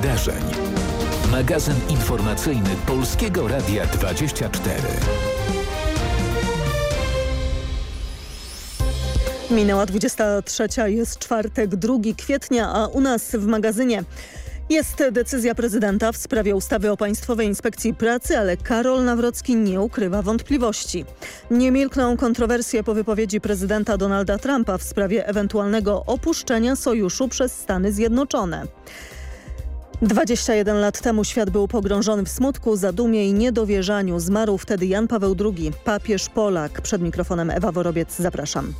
wydarzeń. Magazyn informacyjny Polskiego Radia 24. Minęła 23, jest czwartek, 2 kwietnia, a u nas w magazynie jest decyzja prezydenta w sprawie ustawy o Państwowej Inspekcji Pracy, ale Karol Nawrocki nie ukrywa wątpliwości. Nie milkną kontrowersje po wypowiedzi prezydenta Donalda Trumpa w sprawie ewentualnego opuszczenia sojuszu przez Stany Zjednoczone. 21 lat temu świat był pogrążony w smutku, zadumie i niedowierzaniu. Zmarł wtedy Jan Paweł II, papież Polak. Przed mikrofonem Ewa Worobiec, zapraszam.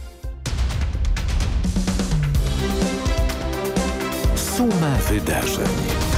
Suma wydarzeń.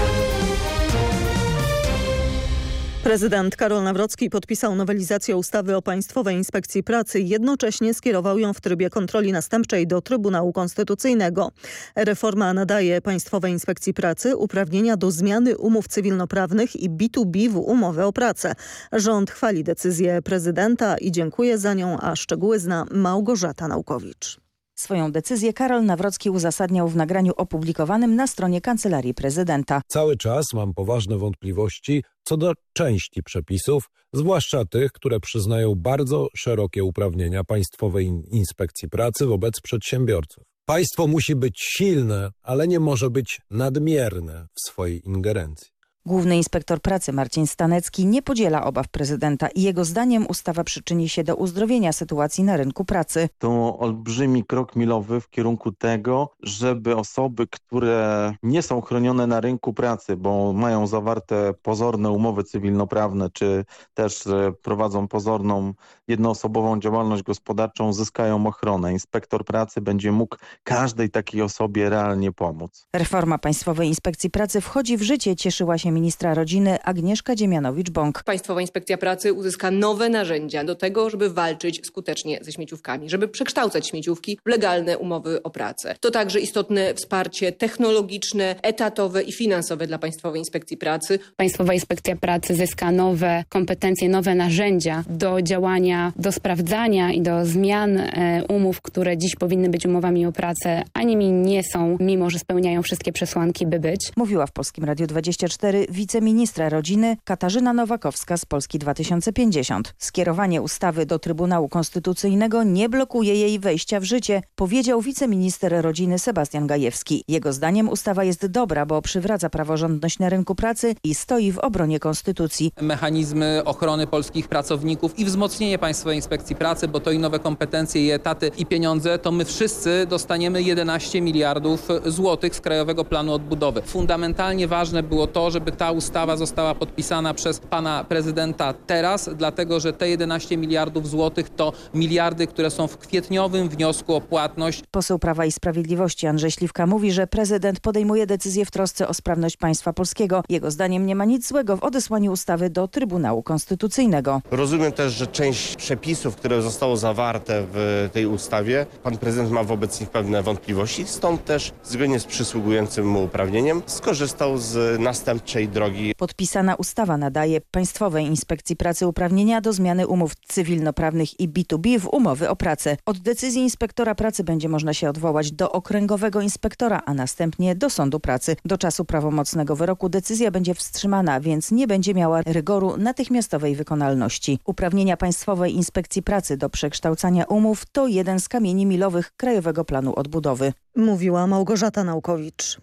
Prezydent Karol Nawrocki podpisał nowelizację ustawy o Państwowej Inspekcji Pracy. Jednocześnie skierował ją w trybie kontroli następczej do Trybunału Konstytucyjnego. Reforma nadaje Państwowej Inspekcji Pracy uprawnienia do zmiany umów cywilnoprawnych i B2B w umowę o pracę. Rząd chwali decyzję prezydenta i dziękuję za nią, a szczegóły zna Małgorzata Naukowicz. Swoją decyzję Karol Nawrocki uzasadniał w nagraniu opublikowanym na stronie Kancelarii Prezydenta. Cały czas mam poważne wątpliwości co do części przepisów, zwłaszcza tych, które przyznają bardzo szerokie uprawnienia Państwowej Inspekcji Pracy wobec przedsiębiorców. Państwo musi być silne, ale nie może być nadmierne w swojej ingerencji. Główny inspektor pracy Marcin Stanecki nie podziela obaw prezydenta i jego zdaniem ustawa przyczyni się do uzdrowienia sytuacji na rynku pracy. To olbrzymi krok milowy w kierunku tego, żeby osoby, które nie są chronione na rynku pracy, bo mają zawarte pozorne umowy cywilnoprawne, czy też e, prowadzą pozorną jednoosobową działalność gospodarczą, zyskają ochronę. Inspektor pracy będzie mógł każdej takiej osobie realnie pomóc. Reforma Państwowej Inspekcji Pracy wchodzi w życie, cieszyła się ministra rodziny Agnieszka Dziemianowicz-Bąk. Państwowa Inspekcja Pracy uzyska nowe narzędzia do tego, żeby walczyć skutecznie ze śmieciówkami, żeby przekształcać śmieciówki w legalne umowy o pracę. To także istotne wsparcie technologiczne, etatowe i finansowe dla Państwowej Inspekcji Pracy. Państwowa Inspekcja Pracy zyska nowe kompetencje, nowe narzędzia do działania, do sprawdzania i do zmian e, umów, które dziś powinny być umowami o pracę, a nimi nie są, mimo że spełniają wszystkie przesłanki, by być. Mówiła w Polskim Radiu 24 wiceministra rodziny Katarzyna Nowakowska z Polski 2050. Skierowanie ustawy do Trybunału Konstytucyjnego nie blokuje jej wejścia w życie, powiedział wiceminister rodziny Sebastian Gajewski. Jego zdaniem ustawa jest dobra, bo przywraca praworządność na rynku pracy i stoi w obronie konstytucji. Mechanizmy ochrony polskich pracowników i wzmocnienie Państwowej Inspekcji Pracy, bo to i nowe kompetencje, i etaty, i pieniądze, to my wszyscy dostaniemy 11 miliardów złotych z Krajowego Planu Odbudowy. Fundamentalnie ważne było to, żeby ta ustawa została podpisana przez pana prezydenta teraz, dlatego że te 11 miliardów złotych to miliardy, które są w kwietniowym wniosku o płatność. Poseł Prawa i Sprawiedliwości Andrzej Śliwka mówi, że prezydent podejmuje decyzję w trosce o sprawność państwa polskiego. Jego zdaniem nie ma nic złego w odesłaniu ustawy do Trybunału Konstytucyjnego. Rozumiem też, że część przepisów, które zostało zawarte w tej ustawie, pan prezydent ma wobec nich pewne wątpliwości, stąd też zgodnie z przysługującym mu uprawnieniem skorzystał z następczej drogi. Podpisana ustawa nadaje Państwowej Inspekcji Pracy uprawnienia do zmiany umów cywilnoprawnych i B2B w umowy o pracę. Od decyzji inspektora pracy będzie można się odwołać do okręgowego inspektora, a następnie do sądu pracy. Do czasu prawomocnego wyroku decyzja będzie wstrzymana, więc nie będzie miała rygoru natychmiastowej wykonalności. Uprawnienia Państwowej Inspekcji Pracy do przekształcania umów to jeden z kamieni milowych Krajowego Planu Odbudowy. Mówiła Małgorzata Naukowicz.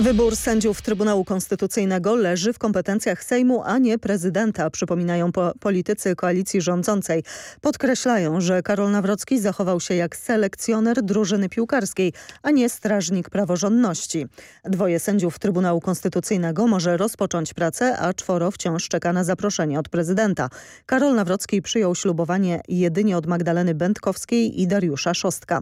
Wybór sędziów Trybunału Konstytucyjnego leży w kompetencjach Sejmu, a nie prezydenta, przypominają po politycy koalicji rządzącej. Podkreślają, że Karol Nawrocki zachował się jak selekcjoner drużyny piłkarskiej, a nie strażnik praworządności. Dwoje sędziów Trybunału Konstytucyjnego może rozpocząć pracę, a czworo wciąż czeka na zaproszenie od prezydenta. Karol Nawrocki przyjął ślubowanie jedynie od Magdaleny Będkowskiej i Dariusza Szostka.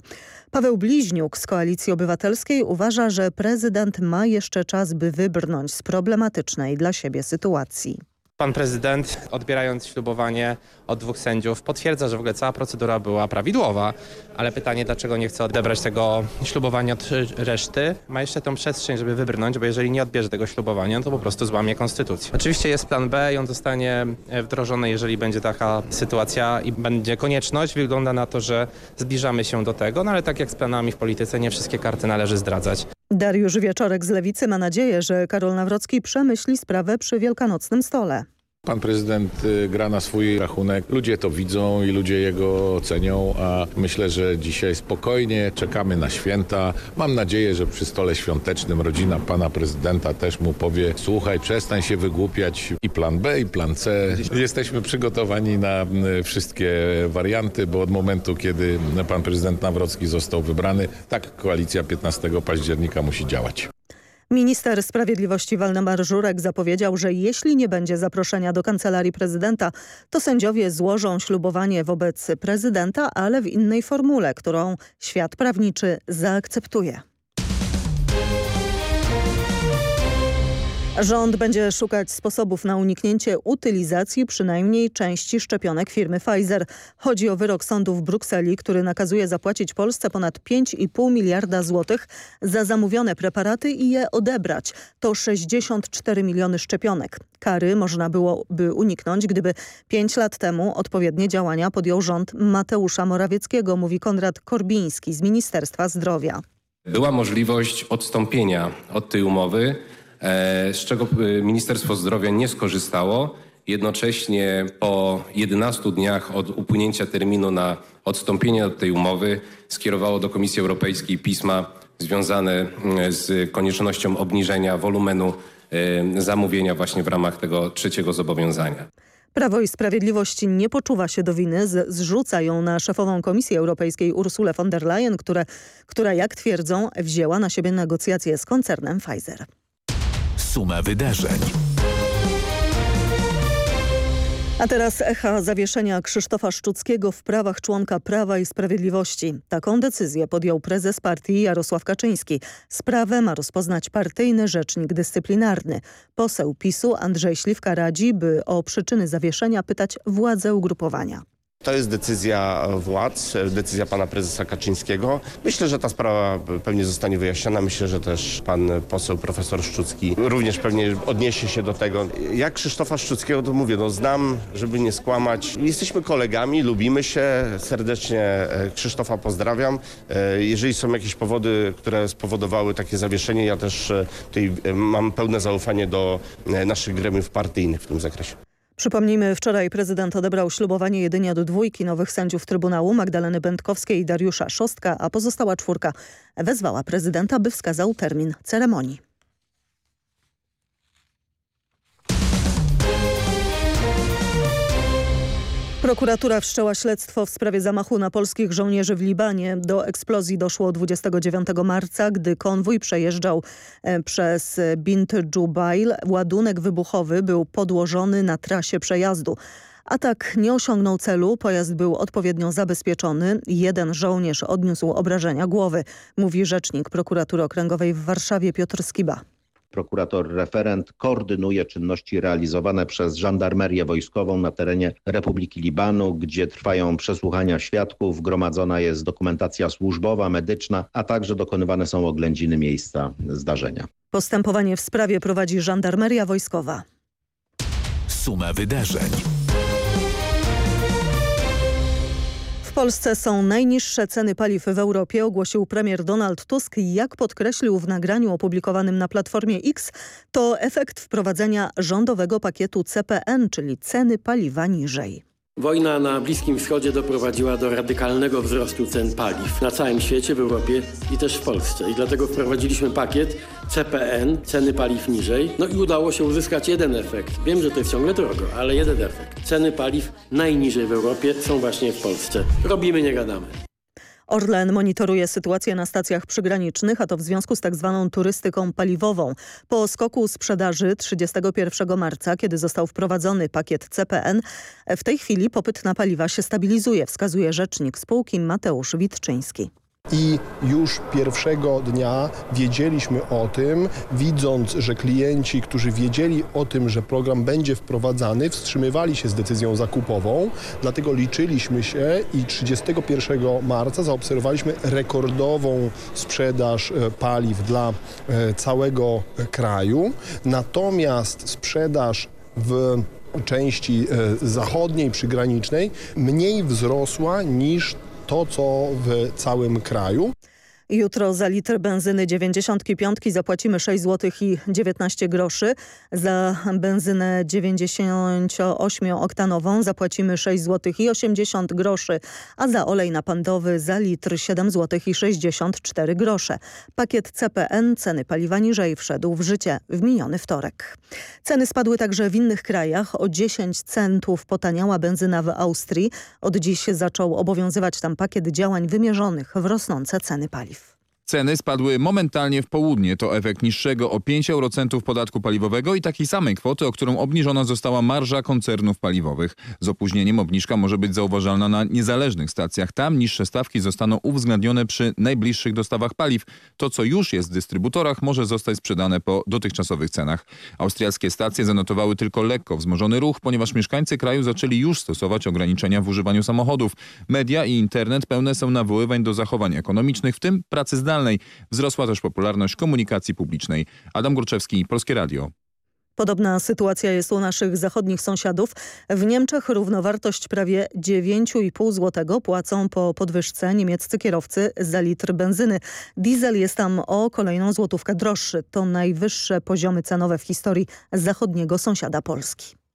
Paweł Bliźniuk z Koalicji Obywatelskiej uważa, że prezydent ma jeszcze czas, by wybrnąć z problematycznej dla siebie sytuacji. Pan prezydent, odbierając ślubowanie od dwóch sędziów, potwierdza, że w ogóle cała procedura była prawidłowa, ale pytanie, dlaczego nie chce odebrać tego ślubowania od reszty, ma jeszcze tą przestrzeń, żeby wybrnąć, bo jeżeli nie odbierze tego ślubowania, to po prostu złamie konstytucję. Oczywiście jest plan B i on zostanie wdrożony, jeżeli będzie taka sytuacja i będzie konieczność. Wygląda na to, że zbliżamy się do tego, no ale tak jak z planami w polityce, nie wszystkie karty należy zdradzać. Dariusz Wieczorek z Lewicy ma nadzieję, że Karol Nawrocki przemyśli sprawę przy wielkanocnym stole. Pan prezydent y, gra na swój rachunek. Ludzie to widzą i ludzie jego cenią, a myślę, że dzisiaj spokojnie czekamy na święta. Mam nadzieję, że przy stole świątecznym rodzina pana prezydenta też mu powie słuchaj, przestań się wygłupiać i plan B i plan C. Jesteśmy przygotowani na y, wszystkie warianty, bo od momentu, kiedy pan prezydent Nawrocki został wybrany, tak koalicja 15 października musi działać. Minister Sprawiedliwości Waldemar Żurek zapowiedział, że jeśli nie będzie zaproszenia do kancelarii prezydenta, to sędziowie złożą ślubowanie wobec prezydenta, ale w innej formule, którą świat prawniczy zaakceptuje. Rząd będzie szukać sposobów na uniknięcie utylizacji przynajmniej części szczepionek firmy Pfizer. Chodzi o wyrok sądu w Brukseli, który nakazuje zapłacić Polsce ponad 5,5 miliarda złotych za zamówione preparaty i je odebrać. To 64 miliony szczepionek. Kary można byłoby uniknąć, gdyby 5 lat temu odpowiednie działania podjął rząd Mateusza Morawieckiego, mówi Konrad Korbiński z Ministerstwa Zdrowia. Była możliwość odstąpienia od tej umowy, z czego e, Ministerstwo Zdrowia nie skorzystało. Jednocześnie po 11 dniach od upłynięcia terminu na odstąpienie od tej umowy skierowało do Komisji Europejskiej pisma związane mm, z koniecznością obniżenia wolumenu e, zamówienia właśnie w ramach tego trzeciego zobowiązania. Prawo i Sprawiedliwość nie poczuwa się do winy, zrzuca ją na szefową Komisji Europejskiej Ursulę von der Leyen, które, która jak twierdzą wzięła na siebie negocjacje z koncernem Pfizer. Suma wydarzeń. A teraz echa zawieszenia Krzysztofa Szczuckiego w prawach członka Prawa i Sprawiedliwości. Taką decyzję podjął prezes partii Jarosław Kaczyński. Sprawę ma rozpoznać partyjny rzecznik dyscyplinarny. Poseł PiSu Andrzej Śliwka radzi, by o przyczyny zawieszenia pytać władze ugrupowania. To jest decyzja władz, decyzja pana prezesa Kaczyńskiego. Myślę, że ta sprawa pewnie zostanie wyjaśniona. Myślę, że też pan poseł profesor Szczucki również pewnie odniesie się do tego. Jak Krzysztofa Szczuckiego to mówię, no znam, żeby nie skłamać. Jesteśmy kolegami, lubimy się. Serdecznie e, Krzysztofa pozdrawiam. E, jeżeli są jakieś powody, które spowodowały takie zawieszenie, ja też e, tutaj mam pełne zaufanie do naszych gremiów partyjnych w tym zakresie. Przypomnijmy, wczoraj prezydent odebrał ślubowanie jedynie do dwójki nowych sędziów Trybunału, Magdaleny Będkowskiej i Dariusza Szostka, a pozostała czwórka wezwała prezydenta, by wskazał termin ceremonii. Prokuratura wszczęła śledztwo w sprawie zamachu na polskich żołnierzy w Libanie. Do eksplozji doszło 29 marca, gdy konwój przejeżdżał e, przez Bint Jubail. Ładunek wybuchowy był podłożony na trasie przejazdu. Atak nie osiągnął celu, pojazd był odpowiednio zabezpieczony. Jeden żołnierz odniósł obrażenia głowy, mówi rzecznik prokuratury okręgowej w Warszawie Piotr Skiba prokurator referent koordynuje czynności realizowane przez żandarmerię wojskową na terenie Republiki Libanu, gdzie trwają przesłuchania świadków, gromadzona jest dokumentacja służbowa, medyczna, a także dokonywane są oględziny miejsca zdarzenia. Postępowanie w sprawie prowadzi żandarmeria wojskowa. Suma wydarzeń. Polsce są najniższe ceny paliw w Europie, ogłosił premier Donald Tusk. Jak podkreślił w nagraniu opublikowanym na Platformie X, to efekt wprowadzenia rządowego pakietu CPN, czyli ceny paliwa niżej. Wojna na Bliskim Wschodzie doprowadziła do radykalnego wzrostu cen paliw na całym świecie, w Europie i też w Polsce. I dlatego wprowadziliśmy pakiet CPN, ceny paliw niżej. No i udało się uzyskać jeden efekt. Wiem, że to jest ciągle drogo, ale jeden efekt. Ceny paliw najniżej w Europie są właśnie w Polsce. Robimy, nie gadamy. Orlen monitoruje sytuację na stacjach przygranicznych, a to w związku z tak zwaną turystyką paliwową. Po skoku sprzedaży 31 marca, kiedy został wprowadzony pakiet CPN, w tej chwili popyt na paliwa się stabilizuje, wskazuje rzecznik spółki Mateusz Witczyński. I już pierwszego dnia wiedzieliśmy o tym, widząc, że klienci, którzy wiedzieli o tym, że program będzie wprowadzany, wstrzymywali się z decyzją zakupową, dlatego liczyliśmy się i 31 marca zaobserwowaliśmy rekordową sprzedaż e, paliw dla e, całego kraju. Natomiast sprzedaż w części e, zachodniej, przygranicznej mniej wzrosła niż to, co w całym kraju. Jutro za litr benzyny 95 zapłacimy 6 zł i 19 groszy. Za benzynę 98-oktanową zapłacimy 6 zł i 80 groszy, a za olej napędowy za litr 7 zł i 64 grosze. Pakiet CPN ceny paliwa niżej wszedł w życie w miniony wtorek. Ceny spadły także w innych krajach. O 10 centów potaniała benzyna w Austrii. Od dziś zaczął obowiązywać tam pakiet działań wymierzonych w rosnące ceny paliw. Ceny spadły momentalnie w południe. To efekt niższego o 5 eurocentów podatku paliwowego i takiej samej kwoty, o którą obniżona została marża koncernów paliwowych. Z opóźnieniem obniżka może być zauważalna na niezależnych stacjach. Tam niższe stawki zostaną uwzględnione przy najbliższych dostawach paliw. To, co już jest w dystrybutorach, może zostać sprzedane po dotychczasowych cenach. Austriackie stacje zanotowały tylko lekko wzmożony ruch, ponieważ mieszkańcy kraju zaczęli już stosować ograniczenia w używaniu samochodów. Media i internet pełne są nawoływań do zachowań ekonomicznych, w tym pracy zdalnej. Wzrosła też popularność komunikacji publicznej. Adam Górczewski, Polskie Radio. Podobna sytuacja jest u naszych zachodnich sąsiadów. W Niemczech równowartość prawie 9,5 zł płacą po podwyżce niemieccy kierowcy za litr benzyny. Diesel jest tam o kolejną złotówkę droższy. To najwyższe poziomy cenowe w historii zachodniego sąsiada Polski.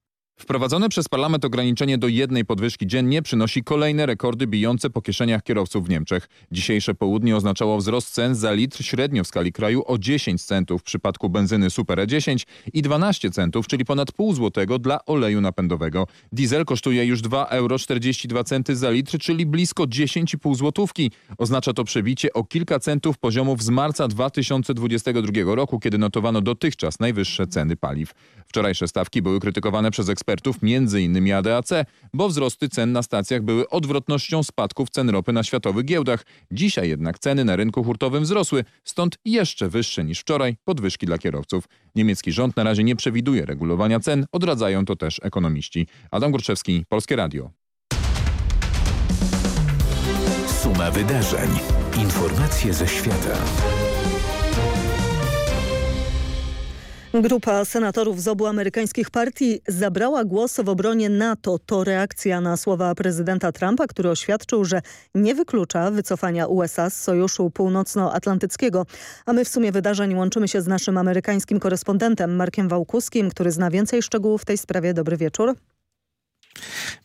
Wprowadzone przez parlament ograniczenie do jednej podwyżki dziennie przynosi kolejne rekordy bijące po kieszeniach kierowców w Niemczech. Dzisiejsze południe oznaczało wzrost cen za litr średnio w skali kraju o 10 centów w przypadku benzyny Super E10 i 12 centów, czyli ponad pół złotego dla oleju napędowego. Diesel kosztuje już 2,42 euro za litr, czyli blisko 10,5 złotówki. Oznacza to przebicie o kilka centów poziomów z marca 2022 roku, kiedy notowano dotychczas najwyższe ceny paliw. Wczorajsze stawki były krytykowane przez ekspertów, m.in. ADAC, bo wzrosty cen na stacjach były odwrotnością spadków cen ropy na światowych giełdach. Dzisiaj jednak ceny na rynku hurtowym wzrosły, stąd jeszcze wyższe niż wczoraj podwyżki dla kierowców. Niemiecki rząd na razie nie przewiduje regulowania cen, odradzają to też ekonomiści. Adam Górczewski, Polskie Radio. Suma wydarzeń. Informacje ze świata. Grupa senatorów z obu amerykańskich partii zabrała głos w obronie NATO. To reakcja na słowa prezydenta Trumpa, który oświadczył, że nie wyklucza wycofania USA z Sojuszu Północnoatlantyckiego. A my w sumie wydarzeń łączymy się z naszym amerykańskim korespondentem Markiem Wałkuskim, który zna więcej szczegółów w tej sprawie. Dobry wieczór.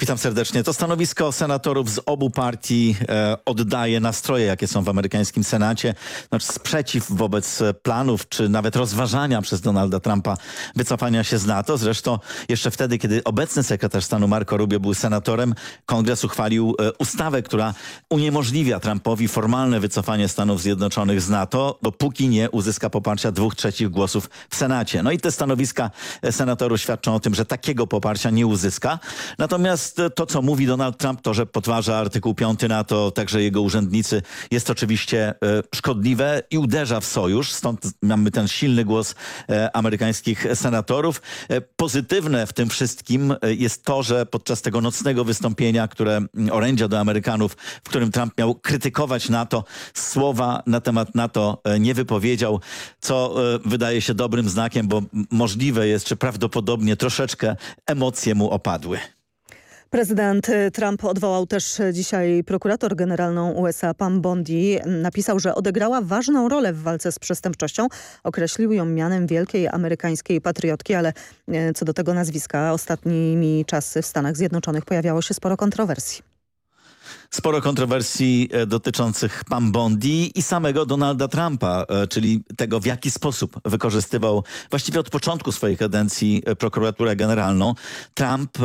Witam serdecznie. To stanowisko senatorów z obu partii e, oddaje nastroje, jakie są w amerykańskim Senacie. Znaczy sprzeciw wobec planów, czy nawet rozważania przez Donalda Trumpa wycofania się z NATO. Zresztą jeszcze wtedy, kiedy obecny sekretarz stanu Marco Rubio był senatorem, kongres uchwalił e, ustawę, która uniemożliwia Trumpowi formalne wycofanie Stanów Zjednoczonych z NATO, dopóki nie uzyska poparcia dwóch trzecich głosów w Senacie. No i te stanowiska senatorów świadczą o tym, że takiego poparcia nie uzyska. Natomiast to, co mówi Donald Trump, to, że podważa artykuł 5 NATO, także jego urzędnicy, jest oczywiście e, szkodliwe i uderza w sojusz. Stąd mamy ten silny głos e, amerykańskich senatorów. E, pozytywne w tym wszystkim jest to, że podczas tego nocnego wystąpienia, które orędzia do Amerykanów, w którym Trump miał krytykować NATO, słowa na temat NATO nie wypowiedział, co wydaje się dobrym znakiem, bo możliwe jest, czy prawdopodobnie troszeczkę emocje mu opadły. Prezydent Trump odwołał też dzisiaj prokurator generalną USA Pam Bondi. Napisał, że odegrała ważną rolę w walce z przestępczością. Określił ją mianem wielkiej amerykańskiej patriotki, ale e, co do tego nazwiska ostatnimi czasy w Stanach Zjednoczonych pojawiało się sporo kontrowersji. Sporo kontrowersji e, dotyczących Pam Bondi i samego Donalda Trumpa, e, czyli tego w jaki sposób wykorzystywał właściwie od początku swojej kadencji prokuraturę generalną. Trump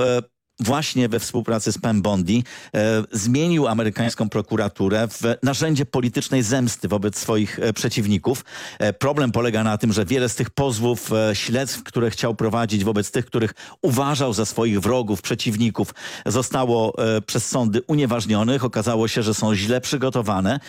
właśnie we współpracy z Pem Bondi e, zmienił amerykańską prokuraturę w narzędzie politycznej zemsty wobec swoich e, przeciwników. E, problem polega na tym, że wiele z tych pozwów, śledztw, które chciał prowadzić wobec tych, których uważał za swoich wrogów, przeciwników, zostało przez sądy unieważnionych. Okazało się, że są źle przygotowane.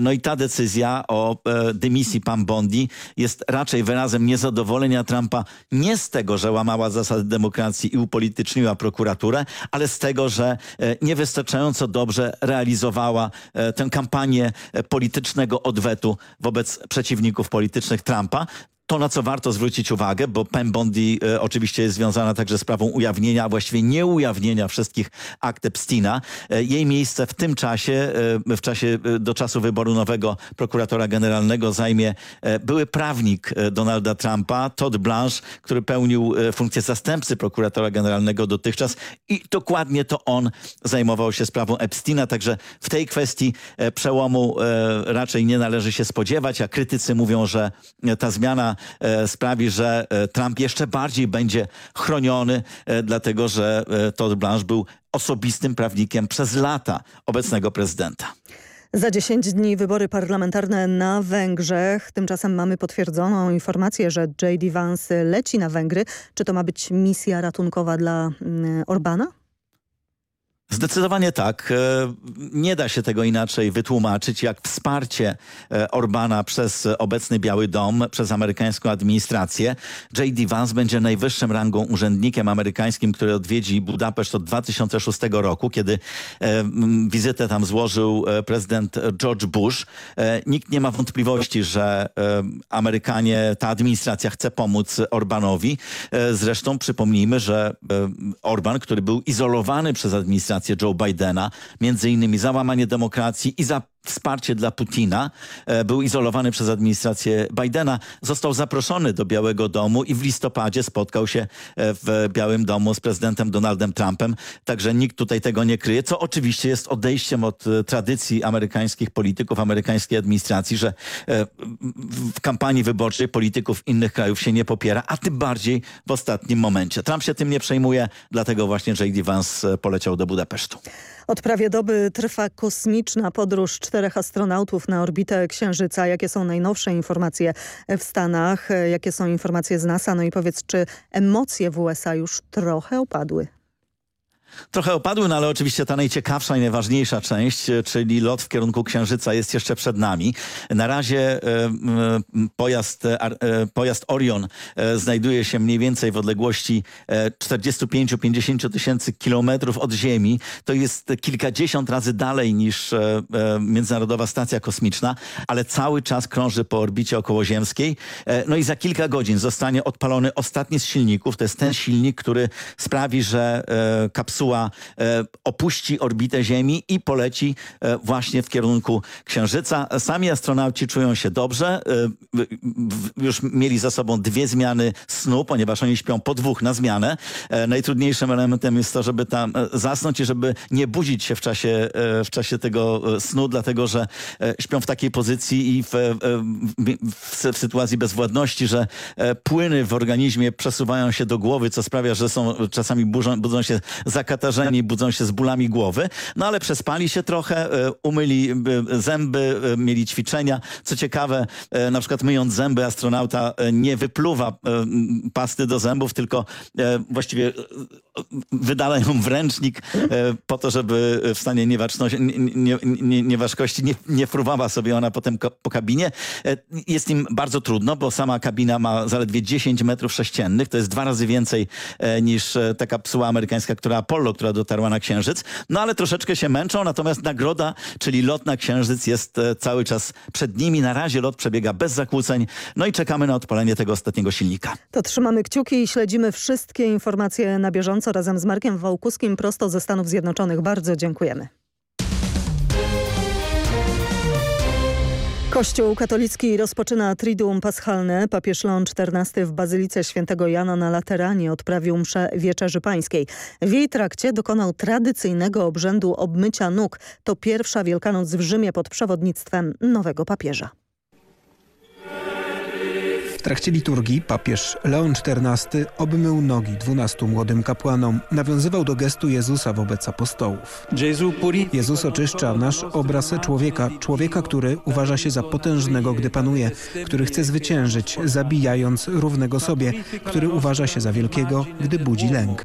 No i ta decyzja o dymisji Pam Bondi jest raczej wyrazem niezadowolenia Trumpa nie z tego, że łamała zasady demokracji i upolityczniła prokuraturę, ale z tego, że e, niewystarczająco dobrze realizowała e, tę kampanię e, politycznego odwetu wobec przeciwników politycznych Trumpa. To, na co warto zwrócić uwagę, bo Pam Bondi e, oczywiście jest związana także z sprawą ujawnienia, a właściwie nieujawnienia wszystkich akt Epsteina. E, jej miejsce w tym czasie, e, w czasie e, do czasu wyboru nowego prokuratora generalnego zajmie e, były prawnik e, Donalda Trumpa, Todd Blanche, który pełnił funkcję zastępcy prokuratora generalnego dotychczas i dokładnie to on zajmował się sprawą Epsteina, także w tej kwestii przełomu raczej nie należy się spodziewać, a krytycy mówią, że ta zmiana e, sprawi, że e, Trump jeszcze bardziej będzie chroniony, e, dlatego że Todd Blanche był osobistym prawnikiem przez lata obecnego prezydenta. Za 10 dni wybory parlamentarne na Węgrzech. Tymczasem mamy potwierdzoną informację, że J.D. Vance leci na Węgry. Czy to ma być misja ratunkowa dla mm, Orbana? Zdecydowanie tak. E, Nie da się tego inaczej wytłumaczyć, jak wsparcie e, Orbana przez obecny Biały Dom, przez amerykańską administrację. J.D. Vance będzie najwyższym rangą urzędnikiem amerykańskim, który odwiedzi Budapeszt od 2006 roku, kiedy e, wizytę tam złożył prezydent George Bush. Nikt nie ma wątpliwości, że Amerykanie, ta administracja chce pomóc Orbanowi. Zresztą przypomnijmy, że Orban, który był izolowany przez administrację Joe Bidena, między innymi za łamanie demokracji i za wsparcie dla Putina, e, był izolowany przez administrację Bidena, został zaproszony do Białego Domu i w listopadzie spotkał się e, w Białym Domu z prezydentem Donaldem Trumpem. Także nikt tutaj tego nie kryje, co oczywiście jest odejściem od e, tradycji amerykańskich polityków, amerykańskiej administracji, że w- kampanii wyborczej polityków innych krajów się nie popiera, a tym bardziej w ostatnim momencie. Trump się tym nie przejmuje, dlatego właśnie J.D. Vance poleciał do Budapesztu. Od prawie doby trwa kosmiczna podróż czterech astronautów na orbitę Księżyca. Jakie są najnowsze informacje w Stanach? Jakie są informacje z NASA? No i powiedz, czy emocje w USA już trochę opadły? Trochę opadły, no ale oczywiście ta najciekawsza i najważniejsza część, e, czyli lot w kierunku Księżyca jest jeszcze przed nami. Na razie e, pojazd, e, pojazd Orion znajduje się mniej więcej w odległości e, 45-50 tysięcy kilometrów od Ziemi. To jest kilkadziesiąt razy dalej niż Międzynarodowa Stacja Kosmiczna, ale cały czas krąży po orbicie okołoziemskiej. No i za kilka godzin zostanie odpalony ostatni z silników. To jest ten silnik, który sprawi, że e, kapsuła e, opuści orbitę Ziemi i poleci e, właśnie w kierunku Księżyca. Sami astronauci czują się dobrze. E, już mieli za sobą dwie zmiany snu, ponieważ oni śpią po dwóch na zmianę. Najtrudniejszym elementem jest to, żeby tam zasnąć i żeby nie budzić się w czasie, w czasie tego snu, dlatego że śpią w takiej pozycji i w, w, w, sytuacji bezwładności, że płyny w organizmie przesuwają się do głowy, co sprawia, że są czasami burzą, budzą się zakatarzeni, budzą się z bólami głowy. No ale przespali się trochę, e, umyli zęby, e, mieli ćwiczenia. Co ciekawe, e, na przykład myjąc zęby astronauta nie wypluwa pasty do zębów, tylko właściwie wydala ją w ręcznik po to, żeby w stanie nieważności, nie, nie, nie, nieważkości nie, fruwała sobie ona potem po kabinie. Jest im bardzo trudno, bo sama kabina ma zaledwie 10 metrów sześciennych. To jest dwa razy więcej niż ta kapsuła amerykańska, która Apollo, która dotarła na Księżyc. No ale troszeczkę się męczą, natomiast nagroda, czyli lot na Księżyc jest e, cały czas przed nimi. Na razie lot przebiega bez zakłóceń. No i czekamy na odpalenie tego ostatniego silnika. To trzymamy kciuki i śledzimy wszystkie informacje na bieżąco razem z Markiem Wałkuskim prosto ze Stanów Zjednoczonych. Bardzo dziękujemy. Kościół katolicki rozpoczyna Triduum Paschalne. Papież Leon XIV w Bazylice Świętego Jana na Lateranie odprawił mszę Wieczerzy Pańskiej. W jej trakcie dokonał tradycyjnego obrzędu obmycia nóg. To pierwsza Wielkanoc w Rzymie pod przewodnictwem nowego papieża. Trakcie liturgii papież Leon XIV obmył nogi dwunastu młodym kapłanom. Nawiązywał do gestu Jezusa wobec apostołów. Jezus oczyszcza nasz obraz człowieka, człowieka, który uważa się za potężnego, gdy panuje, który chce zwyciężyć, zabijając równego sobie, który uważa się za wielkiego, gdy budzi lęk.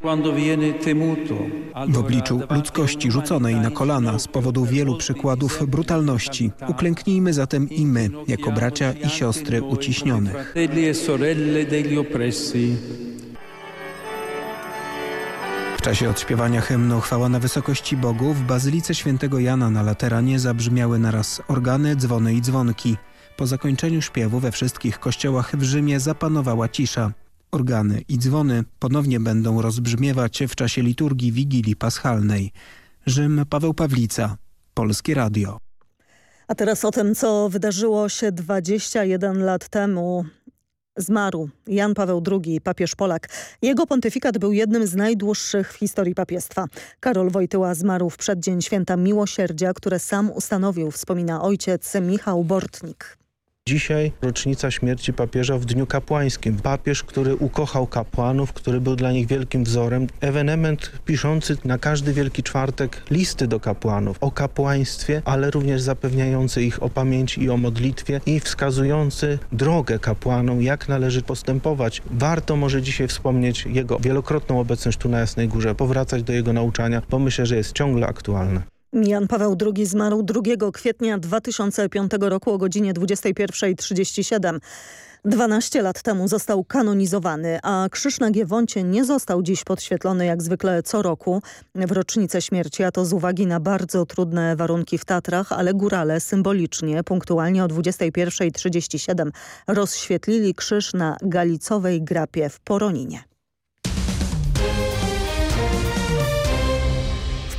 W obliczu ludzkości rzuconej na kolana z powodu wielu przykładów brutalności, uklęknijmy zatem i my, jako bracia i siostry uciśnionych. W czasie odśpiewania hymnu Chwała na wysokości Bogu w Bazylice Świętego Jana na Lateranie zabrzmiały naraz organy, dzwony i dzwonki. Po zakończeniu śpiewu we wszystkich kościołach w Rzymie zapanowała cisza. Organy i dzwony ponownie będą rozbrzmiewać w czasie liturgii Wigilii Paschalnej. Rzym, Paweł Pawlica, Polskie Radio. A teraz o tym, co wydarzyło się 21 lat temu. Zmarł Jan Paweł II, papież Polak. Jego pontyfikat był jednym z najdłuższych w historii papiestwa. Karol Wojtyła zmarł w przeddzień święta Miłosierdzia, które sam ustanowił, wspomina ojciec Michał Bortnik. Dzisiaj rocznica śmierci papieża w Dniu Kapłańskim. Papież, który ukochał kapłanów, który był dla nich wielkim wzorem. Ewenement piszący na każdy Wielki Czwartek listy do kapłanów o kapłaństwie, ale również zapewniający ich o pamięci i o modlitwie i wskazujący drogę kapłanom, jak należy postępować. Warto może dzisiaj wspomnieć jego wielokrotną obecność tu na Jasnej Górze, powracać do jego nauczania, bo myślę, że jest ciągle aktualne. Jan Paweł II zmarł 2 kwietnia 2005 roku o godzinie 21.37. 12 lat temu został kanonizowany, a krzyż na Giewoncie nie został dziś podświetlony jak zwykle co roku w rocznicę śmierci, a to z uwagi na bardzo trudne warunki w Tatrach, ale górale symbolicznie, punktualnie o 21.37 rozświetlili krzyż na Galicowej Grapie w Poroninie.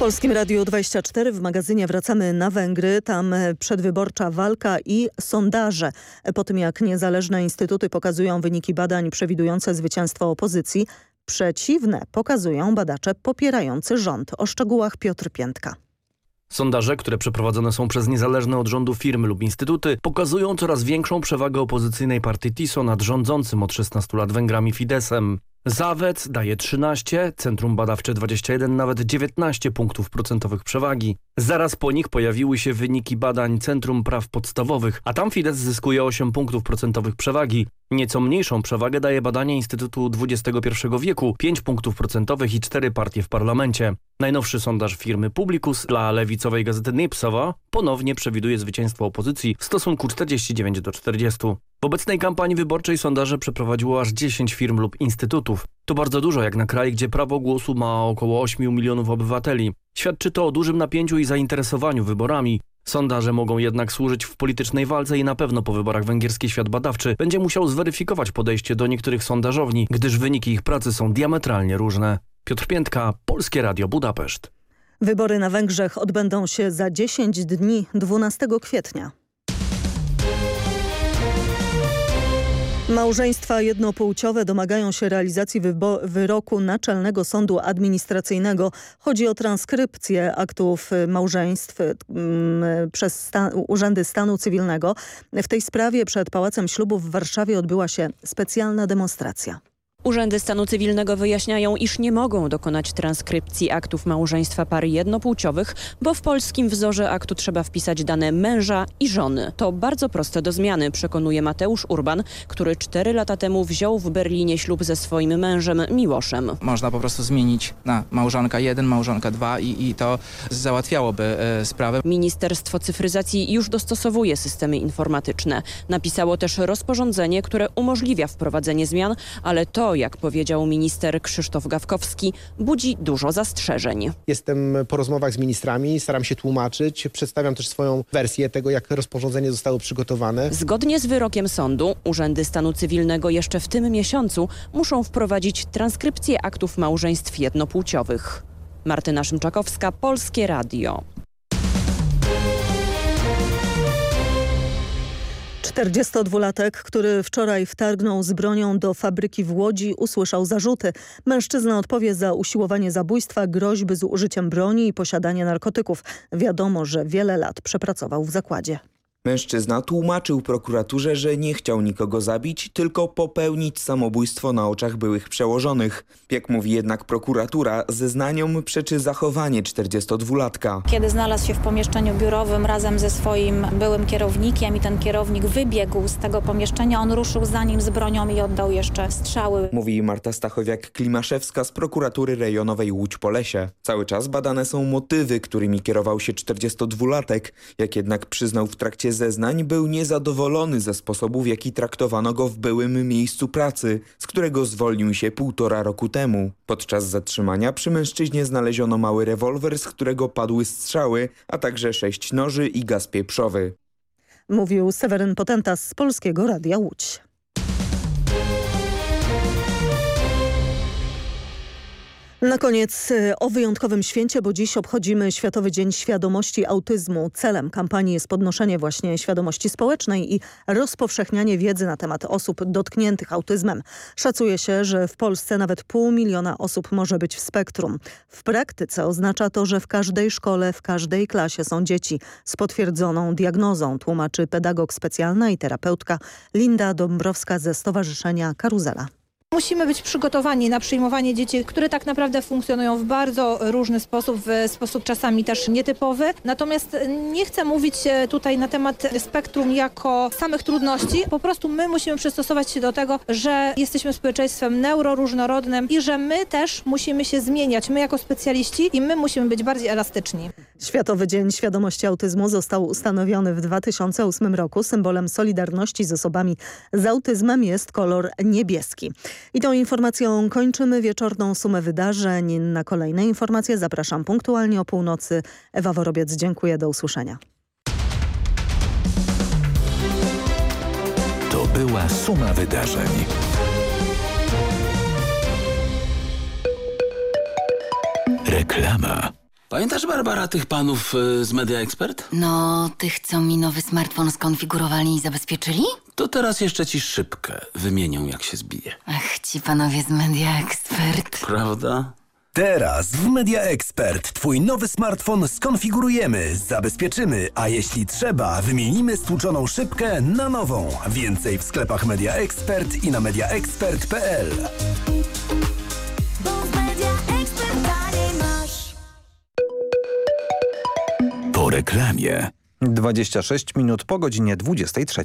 Polskim Radiu 24 w magazynie wracamy na Węgry. Tam przedwyborcza walka i sondaże. Po tym jak niezależne instytuty pokazują wyniki badań przewidujące zwycięstwo opozycji, przeciwne pokazują badacze popierający rząd. O szczegółach Piotr Piętka. Sondaże, które przeprowadzone są przez niezależne od rządu firmy lub instytuty, pokazują coraz większą przewagę opozycyjnej partii TISO nad rządzącym od 16 lat Węgrami Fidesem. Zawet daje 13, Centrum Badawcze 21, nawet 19 punktów procentowych przewagi. Zaraz po nich pojawiły się wyniki badań Centrum Praw Podstawowych, a tam Fidesz zyskuje 8 punktów procentowych przewagi. Nieco mniejszą przewagę daje badanie Instytutu XXI wieku, 5 punktów procentowych i 4 partie w parlamencie. Najnowszy sondaż firmy Publicus dla lewicowej gazety Nipsowa ponownie przewiduje zwycięstwo opozycji w stosunku 49 do 40. W obecnej kampanii wyborczej sondaże przeprowadziło aż 10 firm lub instytutów. To bardzo dużo jak na kraj, gdzie prawo głosu ma około 8 milionów obywateli. Świadczy to o dużym napięciu i zainteresowaniu wyborami. Sondaże mogą jednak służyć w politycznej walce i na pewno po wyborach węgierski świat badawczy będzie musiał zweryfikować podejście do niektórych sondażowni, gdyż wyniki ich pracy są diametralnie różne. Piotr Piętka, Polskie Radio Budapeszt. Wybory na Węgrzech odbędą się za 10 dni 12 kwietnia. Małżeństwa jednopłciowe domagają się realizacji wyroku Naczelnego Sądu Administracyjnego. Chodzi o transkrypcję aktów małżeństw mm, przez stan Urzędy Stanu Cywilnego. W tej sprawie przed Pałacem Ślubów w Warszawie odbyła się specjalna demonstracja. Urzędy stanu cywilnego wyjaśniają, iż nie mogą dokonać transkrypcji aktów małżeństwa par jednopłciowych, bo w polskim wzorze aktu trzeba wpisać dane męża i żony. To bardzo proste do zmiany, przekonuje Mateusz Urban, który cztery lata temu wziął w Berlinie ślub ze swoim mężem Miłoszem. Można po prostu zmienić na małżonka 1, małżonka 2 i, i to załatwiałoby e, sprawę. Ministerstwo Cyfryzacji już dostosowuje systemy informatyczne. Napisało też rozporządzenie, które umożliwia wprowadzenie zmian, ale to jak powiedział minister Krzysztof Gawkowski, budzi dużo zastrzeżeń. Jestem po rozmowach z ministrami, staram się tłumaczyć, przedstawiam też swoją wersję tego, jak rozporządzenie zostało przygotowane. Zgodnie z wyrokiem sądu, urzędy stanu cywilnego jeszcze w tym miesiącu muszą wprowadzić transkrypcję aktów małżeństw jednopłciowych. Martyna Szymczakowska, Polskie Radio. 42-latek, który wczoraj wtargnął z bronią do fabryki w Łodzi, usłyszał zarzuty. Mężczyzna odpowie za usiłowanie zabójstwa, groźby z użyciem broni i posiadanie narkotyków. Wiadomo, że wiele lat przepracował w zakładzie. Mężczyzna tłumaczył prokuraturze, że nie chciał nikogo zabić, tylko popełnić samobójstwo na oczach byłych przełożonych. Jak mówi jednak prokuratura, zeznaniom przeczy zachowanie 42-latka. Kiedy znalazł się w pomieszczeniu biurowym razem ze swoim byłym kierownikiem i ten kierownik wybiegł z tego pomieszczenia, on ruszył za nim z bronią i oddał jeszcze strzały. Mówi Marta Stachowiak-Klimaszewska z prokuratury rejonowej Łódź-Polesie. Cały czas badane są motywy, którymi kierował się 42-latek. Jak jednak przyznał w trakcie zeznań, był niezadowolony ze sposobu, w jaki traktowano go w byłym miejscu pracy, z którego zwolnił się półtora roku temu. Podczas zatrzymania przy mężczyźnie znaleziono mały rewolwer, z którego padły strzały, a także sześć noży i gaz pieprzowy. Mówił Seweryn Potentas z Polskiego Radia Łódź. Na koniec y, o wyjątkowym święcie, bo dziś obchodzimy Światowy Dzień Świadomości Autyzmu. Celem kampanii jest podnoszenie właśnie świadomości społecznej i rozpowszechnianie wiedzy na temat osób dotkniętych autyzmem. Szacuje się, że w Polsce nawet pół miliona osób może być w spektrum. W praktyce oznacza to, że w każdej szkole, w każdej klasie są dzieci z potwierdzoną diagnozą, tłumaczy pedagog specjalna i terapeutka Linda Dąbrowska ze Stowarzyszenia Karuzela. Musimy być przygotowani na przyjmowanie dzieci, które tak naprawdę funkcjonują w bardzo różny sposób, w sposób czasami też nietypowy. Natomiast nie chcę mówić tutaj na temat spektrum jako samych trudności. Po prostu my musimy przystosować się do tego, że jesteśmy społeczeństwem neuroróżnorodnym i że my też musimy się zmieniać, my jako specjaliści i my musimy być bardziej elastyczni. Światowy Dzień Świadomości Autyzmu został ustanowiony w 2008 roku. Symbolem solidarności z osobami z autyzmem jest kolor niebieski. I tą informacją kończymy wieczorną sumę wydarzeń. Na kolejne informacje zapraszam punktualnie o północy. Ewa Worobiec, dziękuję. Do usłyszenia. To była suma wydarzeń. Reklama. Pamiętasz, Barbara, tych panów y, z Media Expert? No, tych, co mi nowy smartfon skonfigurowali i zabezpieczyli? To teraz jeszcze ci szybkę wymienią, jak się zbije. Ach, ci panowie z Media Expert. Prawda? Teraz w Media Expert Twój nowy smartfon skonfigurujemy, zabezpieczymy, a jeśli trzeba, wymienimy stłuczoną szybkę na nową. Więcej w sklepach Media Expert i na mediaexpert.pl. Po reklamie. 26 minut po godzinie 23.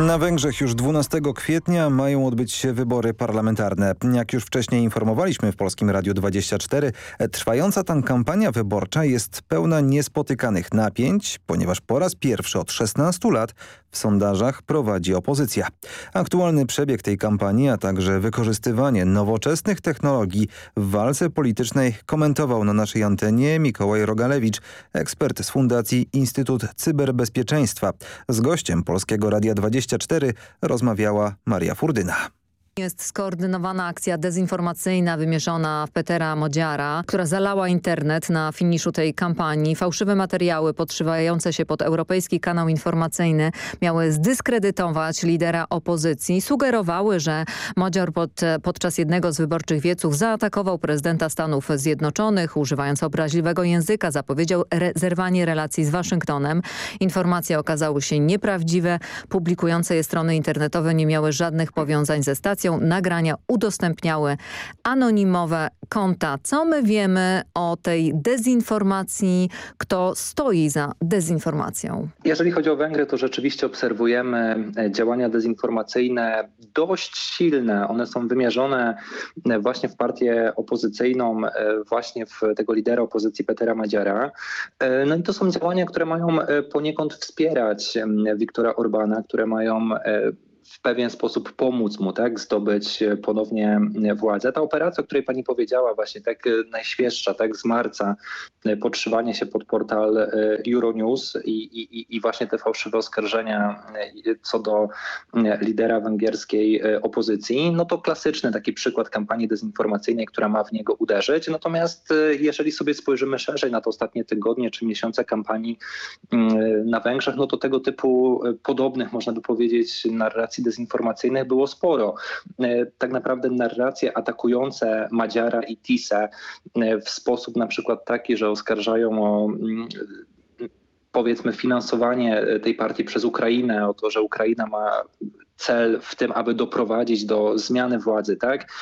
Na Węgrzech już 12 kwietnia mają odbyć się wybory parlamentarne. Jak już wcześniej informowaliśmy w Polskim Radiu 24, trwająca tam kampania wyborcza jest pełna niespotykanych napięć, ponieważ po raz pierwszy od 16 lat w sondażach prowadzi opozycja. Aktualny przebieg tej kampanii, a także wykorzystywanie nowoczesnych technologii w walce politycznej komentował na naszej antenie Mikołaj Rogalewicz, ekspert z Fundacji Instytut Cyberbezpieczeństwa. Z gościem Polskiego Radia 24 rozmawiała Maria Furdyna. Jest skoordynowana akcja dezinformacyjna wymierzona w Petera Modziara, która zalała internet na finiszu tej kampanii. Fałszywe materiały podszywające się pod europejski kanał informacyjny miały zdyskredytować lidera opozycji. Sugerowały, że Modziar pod, podczas jednego z wyborczych wieców zaatakował prezydenta Stanów Zjednoczonych, używając obraźliwego języka, zapowiedział re zerwanie relacji z Waszyngtonem. Informacje okazały się nieprawdziwe. Publikujące je strony internetowe nie miały żadnych powiązań ze stacją nagrania udostępniały anonimowe konta. Co my wiemy o tej dezinformacji? Kto stoi za dezinformacją? Jeżeli chodzi o Węgry, to rzeczywiście obserwujemy działania dezinformacyjne dość silne. One są wymierzone właśnie w partię opozycyjną, właśnie w tego lidera opozycji Petera Madziara. No i to są działania, które mają poniekąd wspierać Wiktora Orbana, które mają w pewien sposób pomóc mu tak, zdobyć ponownie władzę. Ta operacja, o której pani powiedziała, właśnie tak najświeższa, tak z marca, podszywanie się pod portal Euronews i, i, i właśnie te fałszywe oskarżenia co do lidera węgierskiej opozycji, no to klasyczny taki przykład kampanii dezinformacyjnej, która ma w niego uderzyć. Natomiast jeżeli sobie spojrzymy szerzej na te ostatnie tygodnie czy miesiące kampanii na Węgrzech, no to tego typu podobnych, można by powiedzieć, narracji narracji dezinformacyjnych było sporo. Tak naprawdę narracje atakujące Madziara i Tisę w sposób na przykład taki, że oskarżają o mm, powiedzmy finansowanie tej partii przez Ukrainę, o to, że Ukraina ma cel w tym, aby doprowadzić do zmiany władzy, tak?